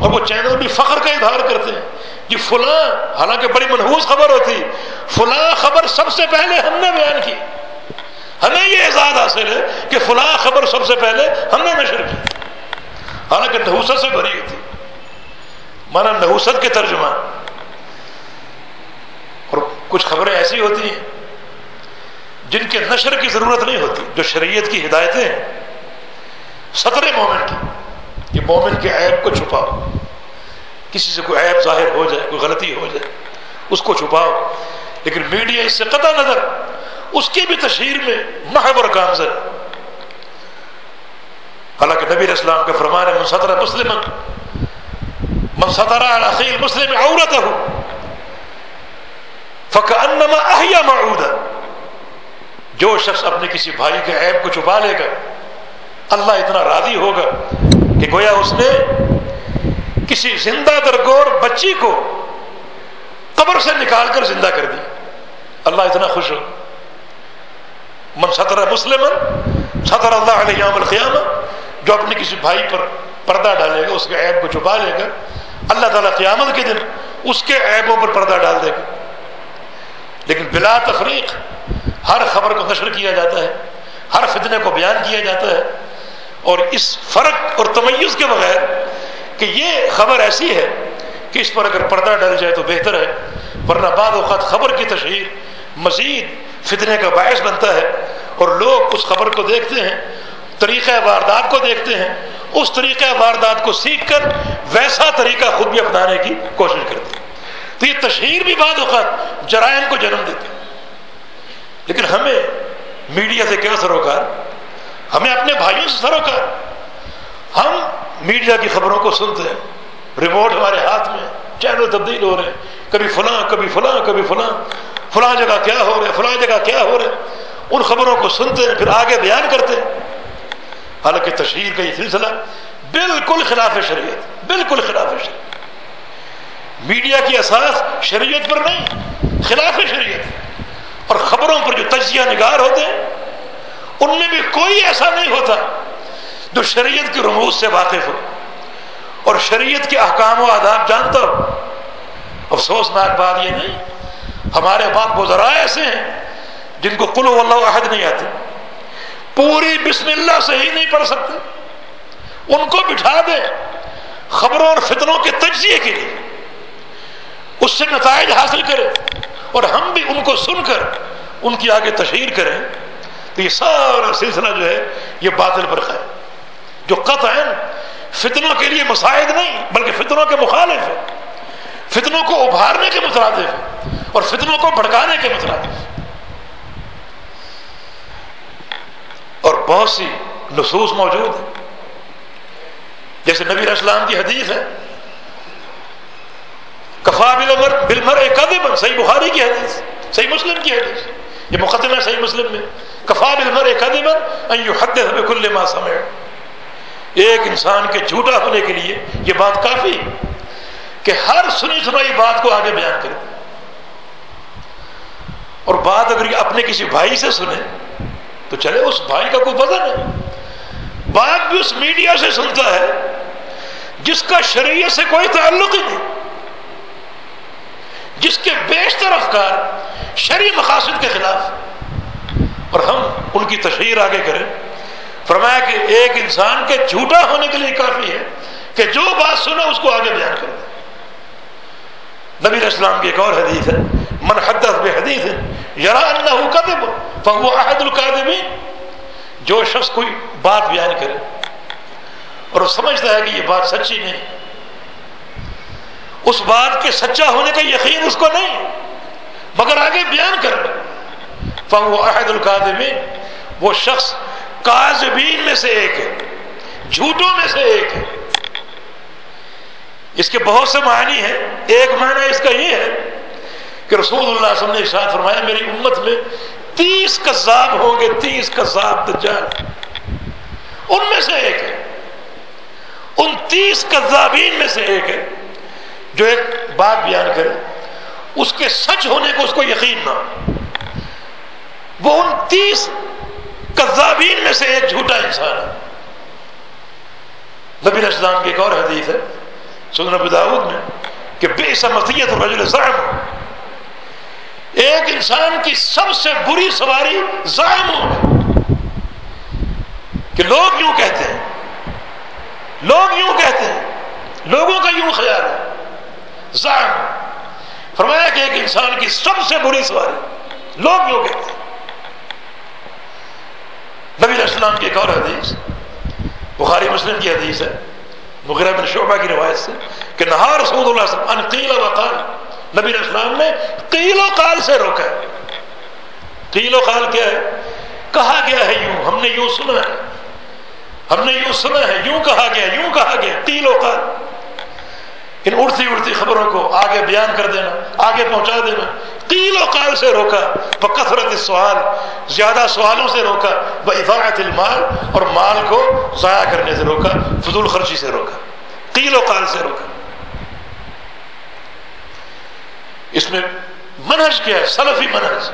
اور وہ چینل بھی فخر کا اظہار کرتے ہیں کہ فلاں، حالانکہ بڑی منحوس خبر ہوتی، فلاں خبر سب سے پہلے ہم نے بیان کی۔ ہمیں یہ اعزاز حاصل ہے کہ فلاں خبر سب سے پہلے ہم نے نشر کی۔ حالانکہ نحوست سے بھری ہوتی مانا نحوست کے ترجمہ۔ اور کچھ خبریں ایسی ہوتی ہیں جن کے نشر کی ضرورت نہیں ہوتی، جو شریعت کی ہدایتیں ہیں۔ سطر مومن کی۔ یہ مومن کے عیب کو چھپاؤ۔ کسی سے کوئی عیب ظاہر ہو جائے، کوئی غلطی ہو جائے، اس کو چھپاؤ۔ لیکن میڈیا اس سے قطع نظر اس کی بھی تشہیر میں محبر گامزر حالانکہ نبی اسلام کا فرمان ہے منسطرہ مسلم منسطرہ عقیل مسلم عورت ہو فق احیا معودہ جو شخص اپنے کسی بھائی کے عیب کو چھپا لے گا، اللہ اتنا راضی ہوگا کہ گویا اس نے کسی زندہ درگور بچی کو قبر سے نکال کر زندہ کر دی۔ اللہ اتنا خوش ہو۔ من سطر مسلم سطر اللہ علیہ القیام جو اپنے کسی بھائی پر پردہ ڈالے گا، اس کے عیب کو چھپا لے گا۔ اللہ تعالیٰ قیامت کے دن اس کے عیبوں پر پردہ ڈال دے گا۔ لیکن بلا تفریق ہر خبر کو نشر کیا جاتا ہے، ہر فتنے کو بیان کیا جاتا ہے۔ اور اس فرق اور تمیز کے بغیر کہ یہ خبر ایسی ہے کہ اس پر اگر پردہ ڈال جائے تو بہتر ہے، ورنہ بعد اوقات خبر کی تشہیر مزید فتنے کا باعث بنتا ہے اور لوگ اس خبر کو دیکھتے ہیں، طریقہ واردات کو دیکھتے ہیں، اس طریقہ واردات کو سیکھ کر ویسا طریقہ خود بھی اپنانے کی کوشش کرتے ہیں۔ تو یہ تشہیر بھی بعد اوقات جرائم کو جنم دیتے ہیں۔ لیکن ہمیں میڈیا سے کیا سروکار؟ ہمیں اپنے بھائیوں سے سروکار؟ ہم میڈیا کی خبروں کو سنتے ہیں ریموٹ ہمارے ہاتھ میں، چینل تبدیل ہو رہے ہیں، کبھی فلاں کبھی فلاں کبھی فلاں۔ فلاں جگہ کیا ہو رہا ہے، فلاں جگہ کیا ہو رہا ہے؟ ان خبروں کو سنتے ہیں، پھر آگے بیان کرتے ہیں۔ حالانکہ تشہیر کا یہ سلسلہ بالکل خلاف شریعت، بالکل خلاف شریعت۔ میڈیا کی اساس شریعت پر نہیں، خلاف شریعت۔ اور خبروں پر جو تجزیہ نگار ہوتے ہیں، ان میں بھی کوئی ایسا نہیں ہوتا جو شریعت کی رموز سے واقف ہو۔ اور شریعت کے احکام و آداب جانتا ہو۔ افسوسناک بات یہ نہیں ہمارے باپ گزرا ایسے ہیں جن کو کلو اللہ عہد نہیں آتے۔ پوری بسم اللہ سے ہی نہیں پڑھ سکتے۔ ان کو بٹھا دیں خبروں اور فتنوں کے تجزیے کے لیے۔ اس سے نتائج حاصل کرے اور ہم بھی ان کو سن کر ان کی آگے تشہیر کریں۔ تو یہ سارا سلسلہ جو ہے، یہ باطل پر ہے جو قطع ہے فتنوں کے لیے مساعد نہیں، بلکہ فتنوں کے مخالف ہے۔ فتنوں کو ابھارنے کے مترادف ہے۔ اور فتنوں کو بھڑکانے کے مترادف اور بہت سی نصوص موجود ہیں۔ جیسے نبی اسلام کی حدیث ہے۔ کفا بل بلمر ایک صحیح بخاری کی حدیث، صحیح مسلم کی حدیث۔ یہ مقدمہ ہے صحیح مسلم میں۔ کفا بلمر ایک حد کل ما سمع۔ ایک انسان کے جھوٹا ہونے کے لیے یہ بات کافی کہ ہر سنی سنائی بات کو آگے بیان کرے۔ اور بات اگر یہ اپنے کسی بھائی سے سنے، تو چلے اس بھائی کا کوئی وزن ہے۔ بات بھی اس میڈیا سے سنتا ہے، جس کا شریعت سے کوئی تعلق ہی نہیں۔ جس کے بیشتر افکار شرع مقاصد کے خلاف۔ اور ہم ان کی تشہیر آگے کریں۔ فرمایا کہ ایک انسان کے جھوٹا ہونے کے لیے کافی ہے کہ جو بات سنا اس کو آگے بیان کر دیں نبی اسلام کی ایک اور حدیث ہے۔ من حدث بے حدیث ہے یرا اللہ کدب فہو احد القادبین جو شخص کوئی بات بیان کرے اور سمجھتا ہے کہ یہ بات سچی نہیں، اس بات کے سچا ہونے کا یقین اس کو نہیں، مگر آگے بیان کر فہو احد القادبین وہ شخص کاذبین میں سے ایک ہے، جھوٹوں میں سے ایک ہے۔ اس کے بہت سے معنی ہیں، ایک معنی اس کا یہ ہے کہ رسول اللہ صلی اللہ علیہ وسلم نے ارشاد فرمایا، میری امت میں تیس کذاب ہوں گے، تیس کذاب دجال۔ ان میں سے ایک ہے۔ ان تیس کذابین میں سے ایک ہے جو ایک بات بیان کرے، اس کے سچ ہونے کو اس کو یقین نہ وہ ان تیس کذابین میں سے ایک جھوٹا انسان ہے۔ نبی اسلام کی ایک اور حدیث ہے، سنن ابو داود میں، کہ بے سمتیت رجل زعم۔ ایک انسان کی سب سے بری سواری زائم ہو۔ کہ لوگ یوں کہتے ہیں۔ لوگ یوں کہتے ہیں۔ لوگوں کا یوں خیال ہے۔ زائم فرمایا کہ ایک انسان کی سب سے بری سواری۔ لوگ یوں کہتے ہیں۔ نبی اسلام کی ایک اور حدیث۔ بخاری مسلم کی حدیث ہے۔ مغیرہ بن شعبہ کی روایت سے کہ نہا رسول اللہ صلی اللہ علیہ وسلم قیل و قال نبی اسلام نے قیل و قال سے روکا ہے۔ قیل و قال کیا ہے؟ کہا گیا ہے یوں، ہم نے یوں سنا ہے۔ ہم نے یوں سنا ہے، یوں کہا گیا، یوں کہا گیا قیل و قال۔ ان اڑتی اڑتی خبروں کو آگے بیان کر دینا، آگے پہنچا دینا۔ قیل و قال سے روکا، بکثرت سوال زیادہ سوالوں سے روکا بفاعت المال اور مال کو ضائع کرنے سے روکا، فضول خرچی سے روکا۔ قیل و قال سے روکا۔ اس میں منہج کیا ہے؟ سلفی منہج۔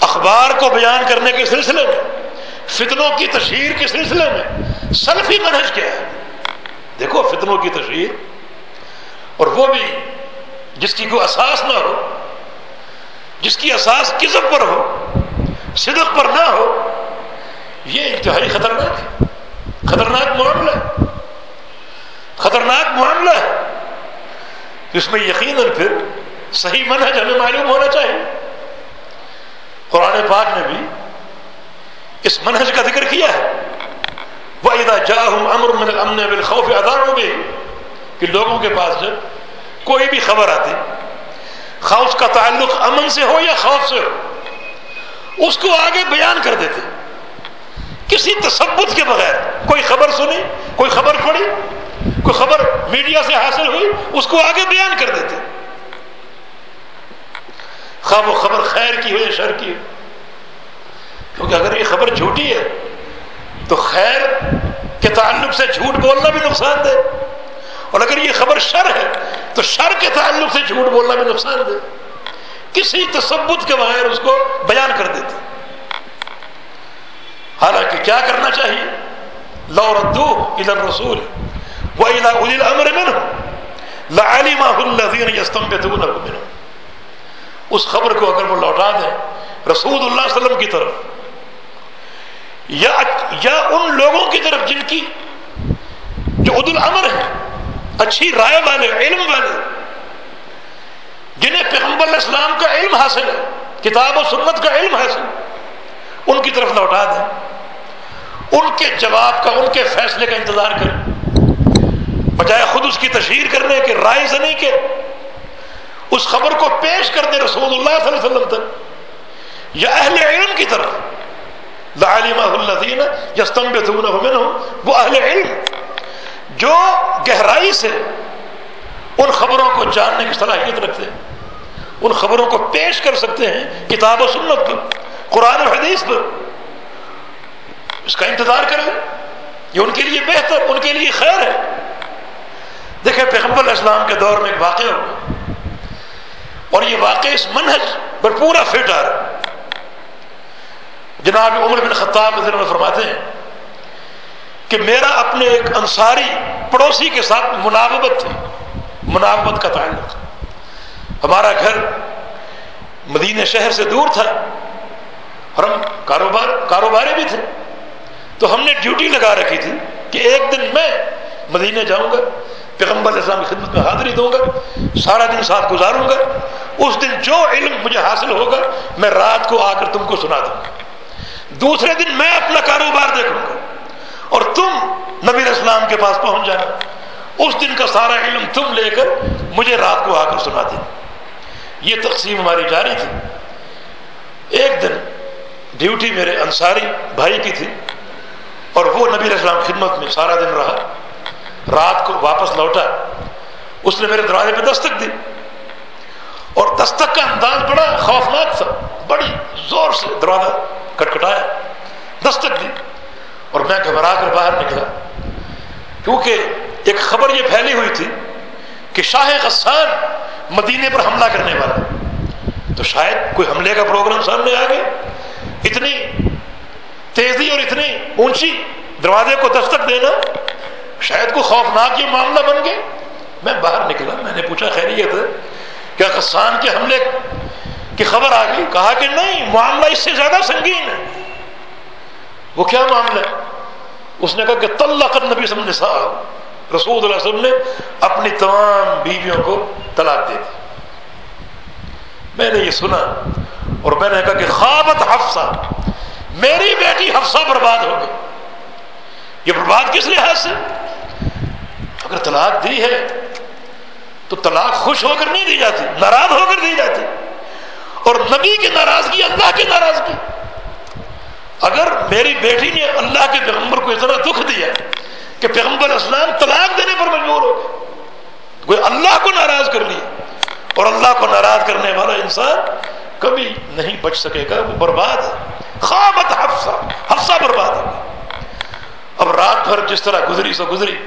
اخبار کو بیان کرنے کے سلسلے میں، فتنوں کی تشہیر کے سلسلے میں سلفی منہج کیا ہے؟ دیکھو فتنوں کی تشہیر، اور وہ بھی جس کی کوئی اساس نہ ہو، جس کی اساس کزب پر ہو، صدق پر نہ ہو، یہ انتہائی خطرناک ہے۔ خطرناک معاملہ ہے۔ خطرناک معاملہ ہے۔ اس میں یقیناً پھر صحیح منہج ہمیں معلوم ہونا چاہیے۔ قرآن پاک نے بھی اس منہج کا ذکر کیا ہے۔ وہ ادا جا ہوں امر من امن خوف کہ لوگوں کے پاس جب کوئی بھی خبر آتی، خوف کا تعلق امن سے ہو یا خوف سے ہو، اس کو آگے بیان کر دیتے۔ کسی تصبت کے بغیر کوئی خبر سنی، کوئی خبر پڑی کوئی خبر میڈیا سے حاصل ہوئی اس کو آگے بیان کر دیتے خواب و خبر خیر کی ہو یا شر کی ہو۔ کیونکہ اگر یہ خبر جھوٹی ہے، تو خیر کے تعلق سے جھوٹ بولنا بھی نقصان دہ۔ اور اگر یہ خبر شر ہے، تو شر کے تعلق سے جھوٹ بولنا بھی نقصان دہ۔ کسی تصبت کے بغیر اس کو بیان کر دیتے۔ حالانکہ کیا کرنا چاہیے؟ لو ردو ادھر رسول وہ امر من اس خبر کو اگر وہ لوٹا دیں رسول اللہ علیہ وسلم کی طرف، یا یا ان لوگوں کی طرف جن کی، جو عد العمر ہے اچھی رائے والے، علم والے، جنہیں پیغمبر اسلام کا علم حاصل ہے، کتاب و سنت کا علم حاصل ان کی طرف لوٹا دیں۔ ان کے جواب کا، ان کے فیصلے کا انتظار کریں۔ بجائے خود اس کی تشہیر کرنے کے، رائے زنی کے، اس خبر کو پیش کر دیں رسول اللہ صلی اللہ علیہ وسلم تک، یا اہل علم کی طرف وہ اہل علم جو گہرائی سے ان خبروں کو جاننے کی صلاحیت رکھتے ہیں، ان خبروں کو پیش کر سکتے ہیں کتاب و سنت پر، قرآن و حدیث پر۔ اس کا انتظار کریں، یہ ان کے لیے بہتر، ان کے لیے خیر ہے۔ دیکھیں، پیغمبر اسلام کے دور میں ایک واقعہ ہوا۔ اور یہ واقع اس منہج پر پورا فٹ آ رہا جناب عمر بن خطاب فرماتے ہیں کہ میرا اپنے ایک انصاری پڑوسی کے ساتھ مناوبت تھی مناوبت کا تعلق۔ ہمارا گھر مدینہ شہر سے دور تھا اور ہم کاروبار، کاروباری بھی تھے۔ تو ہم نے ڈیوٹی لگا رکھی تھی کہ ایک دن میں مدینہ جاؤں گا۔ پیغمبر اسلام کی خدمت میں حاضری دوں گا سارا دن ساتھ گزاروں گا اس دن جو علم مجھے حاصل ہوگا میں رات کو آ کر تم کو سنا دوں گا۔ دوسرے دن میں اپنا کاروبار دیکھوں گا۔ اور تم نبی اسلام کے پاس پہنچ جانا۔ اس دن کا سارا علم تم لے کر مجھے رات کو آ کر سنا دینا یہ تقسیم ہماری جاری تھی۔ ایک دن ڈیوٹی میرے انصاری بھائی کی تھی اور وہ نبی اسلام خدمت میں سارا دن رہا۔ رات کو واپس لوٹا۔ اس نے میرے دروازے پہ دستک دی۔ اور دستک کا انداز بڑا خوفناک تھا۔ بڑی زور سے دروازہ کٹکھٹایا۔ دستک دی۔ اور میں گھبرا کر باہر نکلا۔ کیونکہ ایک خبر یہ پھیلی ہوئی تھی کہ شاہ غسان مدینے پر حملہ کرنے والا۔ تو شاید کوئی حملے کا پروگرام سامنے آ گیا۔ اتنی تیزی اور اتنی اونچی دروازے کو دستک دینا شاید کوئی خوفناک یہ معاملہ بن گیا۔ میں باہر نکلا، میں نے پوچھا، خیریت کیا غسان کے حملے کی خبر آ گئی؟ کہا کہ نہیں، معاملہ اس سے زیادہ سنگین ہے۔ وہ کیا معاملہ ہے؟ اس نے کہا کہ تلقت نبی صلی اللہ علیہ وسلم رسول اللہ علیہ وسلم نے اپنی تمام بیویوں کو طلاق دے دی۔ میں نے یہ سنا اور میں نے کہا کہ خوابت حفصہ، میری بیٹی حفصہ برباد ہو گئی۔ یہ برباد کس لحاظ سے؟ اگر طلاق دی ہے تو طلاق خوش ہو کر نہیں دی جاتی، ناراض ہو کر دی جاتی۔ اور نبی کی ناراضگی، اللہ کی ناراضگی۔ اگر میری بیٹی نے اللہ کے پیغمبر کو اتنا دکھ دیا کہ پیغمبر اسلام طلاق دینے پر مجبور ہو، کوئی اللہ کو ناراض کر لیا۔ اور اللہ کو ناراض کرنے والا انسان کبھی نہیں بچ سکے گا، وہ برباد ہے۔ خوابت حفصہ حفصہ برباد ہے۔ اب رات بھر جس طرح گزری سو گزری۔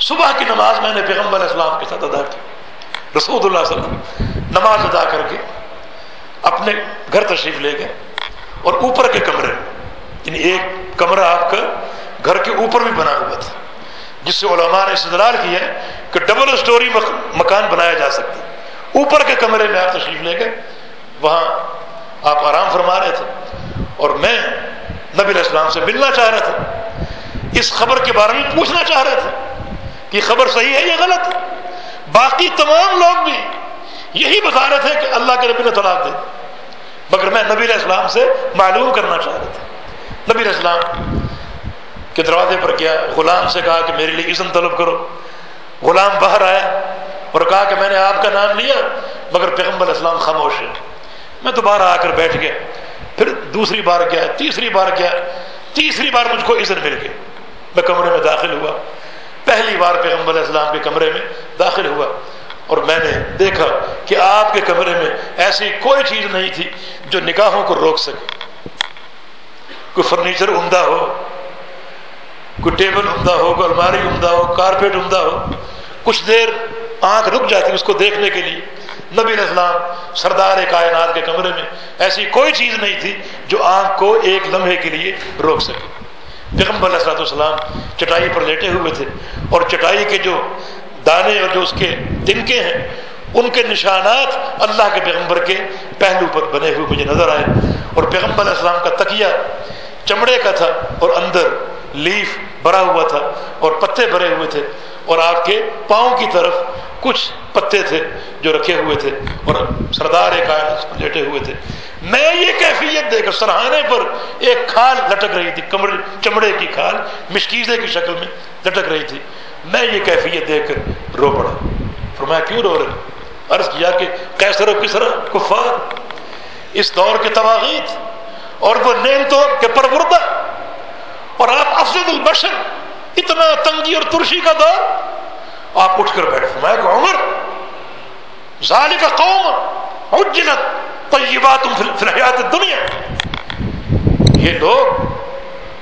صبح کی نماز میں نے پیغمبر اسلام کے ساتھ ادا کی رسول اللہ صلی اللہ علیہ وسلم نماز ادا کر کے اپنے گھر تشریف لے گئے اور اوپر کے کمرے یعنی ایک کمرہ آپ کا گھر کے اوپر بھی بنا ہوا تھا، جس سے علماء نے استدلال کیا کہ ڈبل اسٹوری مکان بنایا جا سکتا ہے۔ اوپر کے کمرے میں آپ تشریف لے گئے، وہاں آپ آرام فرما رہے تھے اور میں نبی اسلام سے ملنا چاہ رہا تھا۔ اس خبر کے بارے میں پوچھنا چاہ رہا تھا۔ کہ خبر صحیح ہے یا غلط ہے؟ باقی تمام لوگ بھی یہی بتا رہے تھے کہ اللہ کے نبی نے طلاق دے مگر میں نبی اسلام سے معلوم کرنا چاہ رہا تھا۔ نبی اسلام کے دروازے پر گیا، غلام سے کہا کہ میرے لیے عزم طلب کرو۔ غلام باہر آیا اور کہا کہ میں نے آپ کا نام لیا، مگر پیغمبر اسلام خاموش ہے میں دوبارہ آ کر بیٹھ گیا۔ پھر دوسری بار گیا، تیسری بار گیا، تیسری بار مجھ کو عزت مل گئی۔ میں کمرے میں داخل ہوا۔ پہلی بار پیغمبر اسلام کے کمرے میں داخل ہوا اور میں نے دیکھا کہ آپ کے کمرے میں ایسی کوئی چیز نہیں تھی جو نگاہوں کو روک سکے۔ کوئی فرنیچر عمدہ ہو، کوئی ٹیبل عمدہ ہو، کوئی الماری عمدہ ہو، کارپیٹ عمدہ ہو، کچھ دیر آنکھ رک جاتی اس کو دیکھنے کے لیے۔ نبی اسلام سردار کائنات کے کمرے میں ایسی کوئی چیز نہیں تھی جو آنکھ کو ایک لمحے کے لیے روک سکے۔ پیغمبر علیہ السلام چٹائی پر لیٹے ہوئے تھے اور چٹائی کے جو دانے اور جو اس کے تنکے ہیں، ان کے نشانات اللہ کے پیغمبر کے پہلو پر بنے ہوئے مجھے نظر آئے اور پیغمبر علیہ السلام کا تکیہ چمڑے کا تھا اور اندر لیف بھرا ہوا تھا اور پتے بھرے ہوئے تھے اور آپ کے پاؤں کی طرف کچھ پتے تھے جو رکھے ہوئے تھے اور سردار کائنات لیٹے ہوئے تھے۔ میں یہ کیفیت دے کر سرہانے پر ایک کھال لٹک رہی تھی، کمرے، چمڑے کی کھال، مشکیزے کی شکل میں لٹک رہی تھی۔ میں یہ کیفیت دیکھ کر رو پڑا۔ فرمایا، کیوں رو رہے عرض کیا کہ کیسر و کسرا کفار، اس دور کے تواغیت اور وہ نعمتوں کے پروردہ اور آپ افضل البشر، اتنا تنگی اور ترشی کا دور، آپ اٹھ کر بیٹھ میں کہ عمر ظالم کا قوم اجلت طیبات فی الحیات دنیا یہ لوگ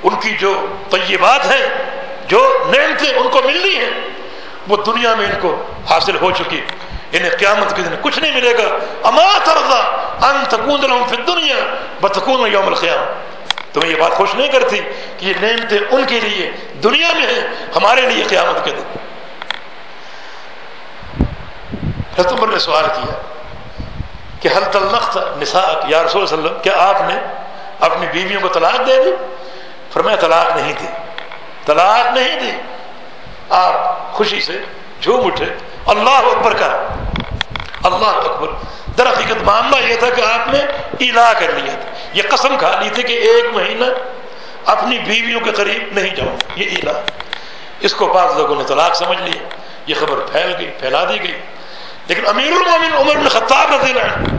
ان کی جو طیبات ہیں، جو نعمتیں ان کو ملنی ہیں، وہ دنیا میں ان کو حاصل ہو چکی۔ انہیں قیامت کے دن کچھ نہیں ملے گا۔ اما ترضا ان تکون لهم فی الدنیا بتکون یوم القیامہ۔ تمہیں یہ بات خوش نہیں کرتی کہ یہ نعمتیں ان کے لیے دنیا میں ہیں، ہمارے لیے قیامت کے دن۔ حضرت عمر نے سوال کیا۔ کہ حل تلخت نساء یا رسول وسلم کیا آپ نے اپنی بیویوں کو طلاق دے دی؟ فرمایا، طلاق نہیں دی۔ طلاق نہیں دی۔ آپ خوشی سے جھوم اٹھے۔ اللہ اکبر کہا اللہ اکبر۔ در حقیقت معاملہ یہ تھا کہ آپ نے الا کر لیا تھا۔ یہ قسم کھا لی تھی کہ ایک مہینہ اپنی بیویوں کے قریب نہیں جاؤں۔ یہ الا اس کو بعض لوگوں نے طلاق سمجھ لیا یہ خبر پھیل گئی، پھیلا دی گئی۔ لیکن امیر المومن عمر بن خطاب رضی اللہ عنہ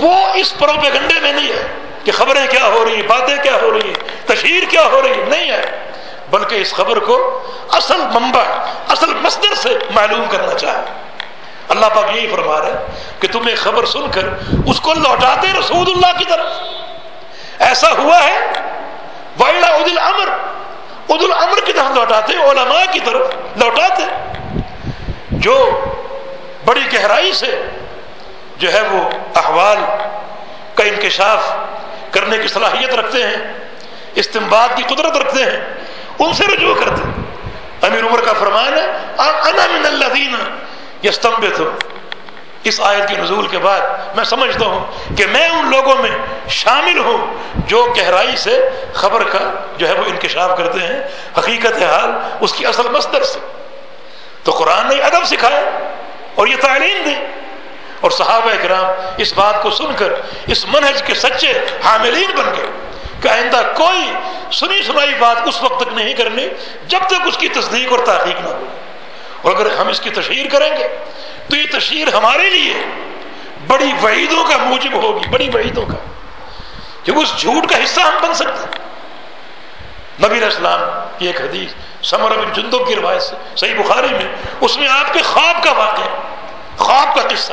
وہ اس پروپے گنڈے میں نہیں ہے کہ خبریں کیا ہو رہی ہیں، باتیں کیا ہو رہی ہیں، تشہیر کیا ہو رہی ہے نہیں ہے۔ بلکہ اس خبر کو اصل منبع، اصل مصدر سے معلوم کرنا چاہے۔ اللہ پاک یہی فرما رہا ہے کہ تم ایک خبر سن کر اس کو لوٹاتے رسول اللہ کی طرف۔ ایسا ہوا ہے وائلہ عد العمر عد العمر کی طرف لوٹاتے، علماء کی طرف لوٹاتے۔ جو بڑی گہرائی سے جو ہے وہ احوال کا انکشاف کرنے کی صلاحیت رکھتے ہیں استمباد کی قدرت رکھتے ہیں، ان سے رجوع کرتے ہیں۔ امیر عمر کا فرمان ہے انا من الذین یستنبت اس آیت کے نزول کے بعد میں سمجھتا ہوں کہ میں ان لوگوں میں شامل ہوں جو گہرائی سے خبر کا جو ہے وہ انکشاف کرتے ہیں۔ حقیقت حال اس کی اصل مصدر سے۔ تو قرآن نے ادب سکھایا اور یہ تعلیم دی۔ اور صحابہ کرام اس بات کو سن کر اس منہج کے سچے حاملین بن گئے کہ آئندہ کوئی سنی سنائی بات اس وقت تک نہیں کرنی جب تک اس کی تصدیق اور تحقیق نہ ہو۔ اور اگر ہم اس کی تشہیر کریں گے تو یہ تشہیر ہمارے لیے بڑی وعیدوں کا موجب ہوگی، بڑی وعیدوں کا۔ کہ اس جھوٹ کا حصہ ہم بن سکتے ہیں۔ نبی اسلام کی ایک حدیث سمر بن جندوں کی روایت سے، صحیح بخاری میں، اس میں آپ کے خواب کا واقعہ، خواب کا قصہ۔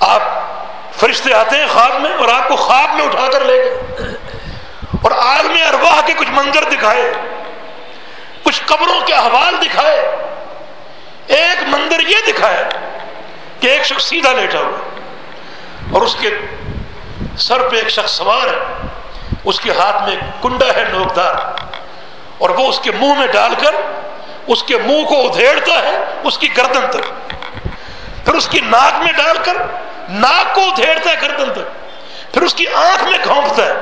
آپ فرشتے آتے ہیں خواب میں اور آپ کو خواب میں اٹھا کر لے گئے اور عالم ارواح کے کچھ منظر دکھائے، کچھ قبروں کے احوال دکھائے۔ ایک مندر یہ دکھایا کہ ایک شخص سیدھا لیٹا ہوا اور اس کے سر پہ ایک شخص سوار ہے، اس کے ہاتھ میں کنڈا ہے نوکدار اور وہ اس کے منہ میں ڈال کر اس کے منہ کو ادھیڑتا ہے، اس کی گردن تک۔ پھر اس کی ناک میں ڈال کر ناک کو ادھیڑتا ہے گردن تک، پھر اس کی آنکھ میں گھونپتا ہے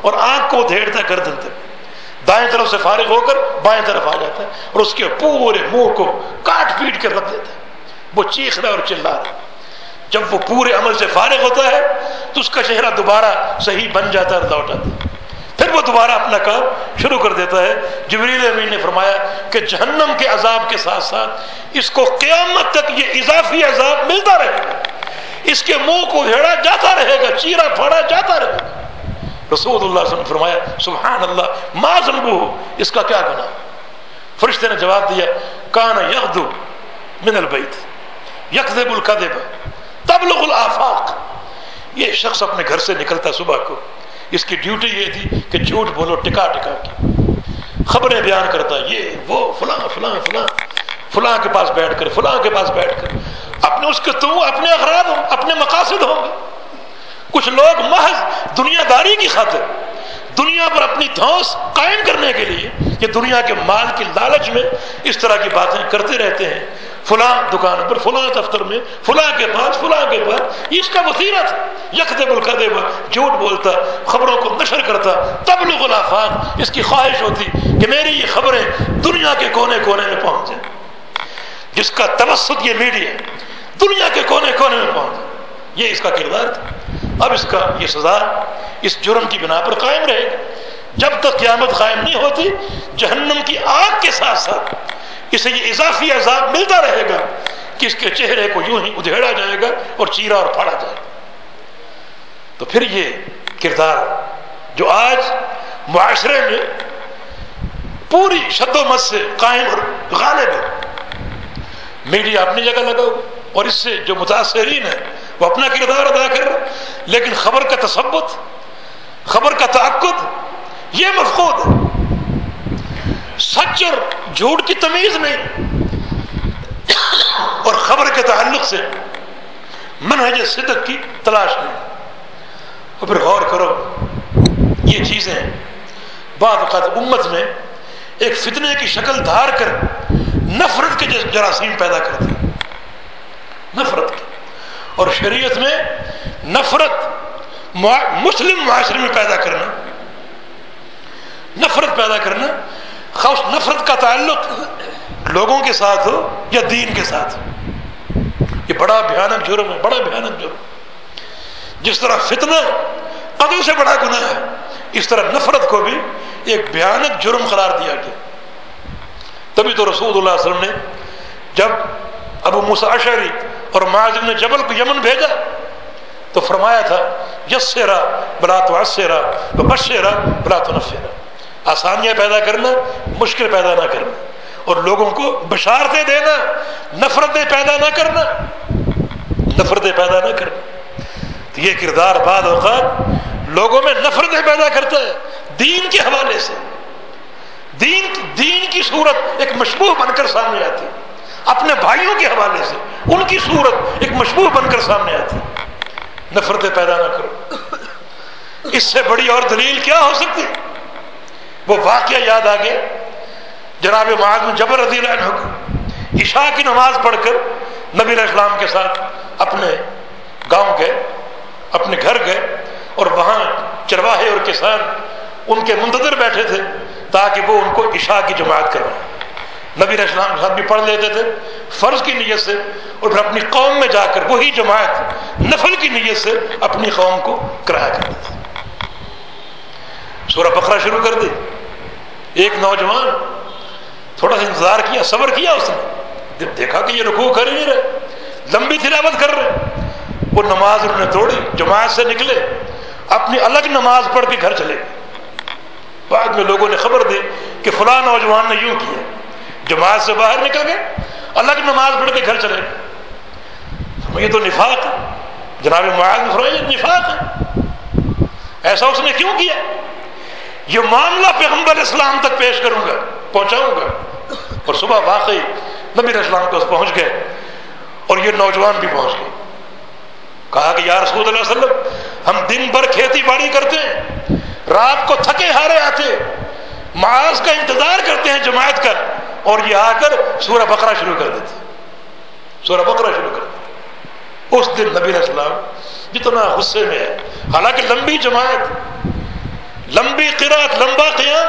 اور آنکھ کو ادھیڑتا ہے گردن تک۔ دائیں طرف سے فارغ ہو کر بائیں طرف آ جاتا ہے اور اس کے پورے منہ کو کاٹ پیٹ کر رکھ دیتا ہے۔ وہ چیخ رہا اور چلا رہا جب وہ پورے عمل سے فارغ ہوتا ہے تو اس کا چہرہ دوبارہ صحیح بن جاتا ہے اور لوٹ آتا ہے۔ پھر وہ دوبارہ اپنا کام شروع کر دیتا ہے۔ جبریل امین نے فرمایا کہ جہنم کے عذاب کے ساتھ ساتھ اس کو قیامت تک یہ اضافی عذاب ملتا رہے اس کے منہ کو ہیڑا جاتا رہے گا چیرا پھاڑا جاتا رہے گا۔ رسول اللہ صلی اللہ علیہ وسلم فرمایا، سبحان اللہ، ما ذنبو اس کا کیا گناہ؟ فرشتے نے جواب دیا کان یغدو من البیت، یکذب الکذب، تبلغ الافاق یہ شخص اپنے گھر سے نکلتا صبح کو۔ اس کی ڈیوٹی یہ تھی کہ جھوٹ بولو، ٹکا ٹکا کے۔ خبریں بیان کرتا، یہ وہ فلاں فلاں فلاں فلاں کے پاس بیٹھ کر، فلاں کے پاس بیٹھ کر۔ اپنے اس کے تو اپنے اخراج ہوں، اپنے مقاصد ہوں۔ گے کچھ لوگ محض دنیا داری کی خاطر، دنیا پر اپنی دھوس قائم کرنے کے لیے یہ دنیا کے مال کی لالچ میں اس طرح کی باتیں کرتے رہتے ہیں۔ فلاں دکان پر، فلاں دفتر میں، فلاں کے پاس فلاں کے پاس اس کا وسیلہ تھا۔ یک دے جھوٹ بولتا، خبروں کو نشر کرتا۔ تب لوگ الافات اس کی خواہش ہوتی کہ میری یہ خبریں دنیا کے کونے کونے میں پہنچ جائیں جس کا توسط یہ میڈیا دنیا کے کونے کونے میں پہنچ یہ اس کا کردار تھا۔ اب اس کا یہ سزا اس جرم کی بنا پر قائم رہے گا جب تک قیامت قائم نہیں ہوتی، جہنم کی آگ کے ساتھ ساتھ اسے یہ اضافی عذاب ملتا رہے گا کہ اس کے چہرے کو یوں ہی ادھیڑا جائے گا اور چیرا اور پھاڑا جائے گا۔ تو پھر یہ کردار جو آج معاشرے میں پوری شد و مت سے قائم اور غالب ہے۔ میڈیا اپنی جگہ لگا اور اس سے جو متاثرین ہے وہ اپنا کردار ادا کر رہا لیکن خبر کا تصبت خبر کا تعقد، یہ مفقود ہے۔ سچ اور جھوٹ کی تمیز نہیں اور خبر کے تعلق سے منہج صدق کی تلاش نہیں اور پھر غور کرو، یہ چیزیں بعض اوقات امت میں ایک فتنے کی شکل دھار کر نفرت کے جراثیم پیدا کرتے ہیں۔ نفرت کی۔ اور شریعت میں نفرت مسلم معاشرے میں پیدا کرنا، نفرت پیدا کرنا خاص نفرت کا تعلق لوگوں کے ساتھ ہو یا دین کے ساتھ یہ بڑا بھیانک جرم ہے، بڑا بھیانک جرم۔ جس طرح فتنہ قدر سے بڑا گناہ ہے، اس طرح نفرت کو بھی ایک بھیانک جرم قرار دیا گیا۔ تبھی تو رسول اللہ علیہ وسلم نے جب ابو مساشری اور معاذ نے جبل کو یمن بھیجا تو فرمایا تھا یس بلا تو اسیرا بشیرا بلا تو نفیرا آسانیاں پیدا کرنا، مشکل پیدا نہ کرنا۔ اور لوگوں کو بشارتیں دینا، نفرتیں پیدا نہ کرنا۔ نفرتیں پیدا نہ کرنا۔ تو یہ کردار بعد اوقات لوگوں میں نفرتیں پیدا کرتا ہے، دین کے حوالے سے۔ دین دین کی صورت ایک مشبوہ بن کر سامنے آتی ہے۔ اپنے بھائیوں کے حوالے سے ان کی صورت ایک مشبوہ بن کر سامنے آتی۔ نفرتیں پیدا نہ کرو۔ اس سے بڑی اور دلیل کیا ہو سکتی؟ وہ واقعہ یاد آ گیا جناب معاذ جبر رضی اللہ عنہ کو عشاء کی نماز پڑھ کر نبی علیہ السلام کے ساتھ اپنے گاؤں گئے، اپنے گھر گئے اور وہاں چرواہے اور کسان ان کے منتظر بیٹھے تھے تاکہ وہ ان کو عشاء کی جماعت کروائیں۔ نبی علیہ کے ساتھ بھی پڑھ لیتے تھے، فرض کی نیت سے، اور پھر اپنی قوم میں جا کر، وہی جماعت نفل کی نیت سے اپنی قوم کو کرایا کرتے تھے۔ سورہ بکرا شروع کر دی ایک نوجوان تھوڑا سا انتظار کیا، صبر کیا اس نے۔ جب دیکھا کہ یہ رکوع کر ہی رہے، لمبی تلاوت کر رہے، وہ نماز انہوں نے توڑی، جماعت سے نکلے، اپنی الگ نماز پڑھ کے گھر چلے بعد میں لوگوں نے خبر دی کہ فلاں نوجوان نے یوں کیا۔ جماعت سے باہر نکل گئے الگ نماز پڑھ کے گھر چلے گئے۔ یہ تو نفاق ہے۔ جناب معاذ میں یہ نفاق ہے۔ ایسا اس نے کیوں کیا؟ یہ معاملہ پیغمبر اسلام تک پیش کروں گا، پہنچاؤں گا۔ اور صبح واقعی نبی اسلام کے پہنچ گئے اور یہ نوجوان بھی پہنچ گئے۔ کہا کہ یا رسول اللہ علیہ وسلم، ہم دن بھر کھیتی باڑی کرتے ہیں، رات کو تھکے ہارے آتے معاذ کا انتظار کرتے ہیں جماعت کا۔ اور یہ آ کر سورہ بکرا شروع کر دیتے سورہ بکرا شروع کر دیتے اس دن نبی السلام جتنا غصے میں ہے، حالانکہ لمبی جماعت، لمبی قرآت لمبا قیام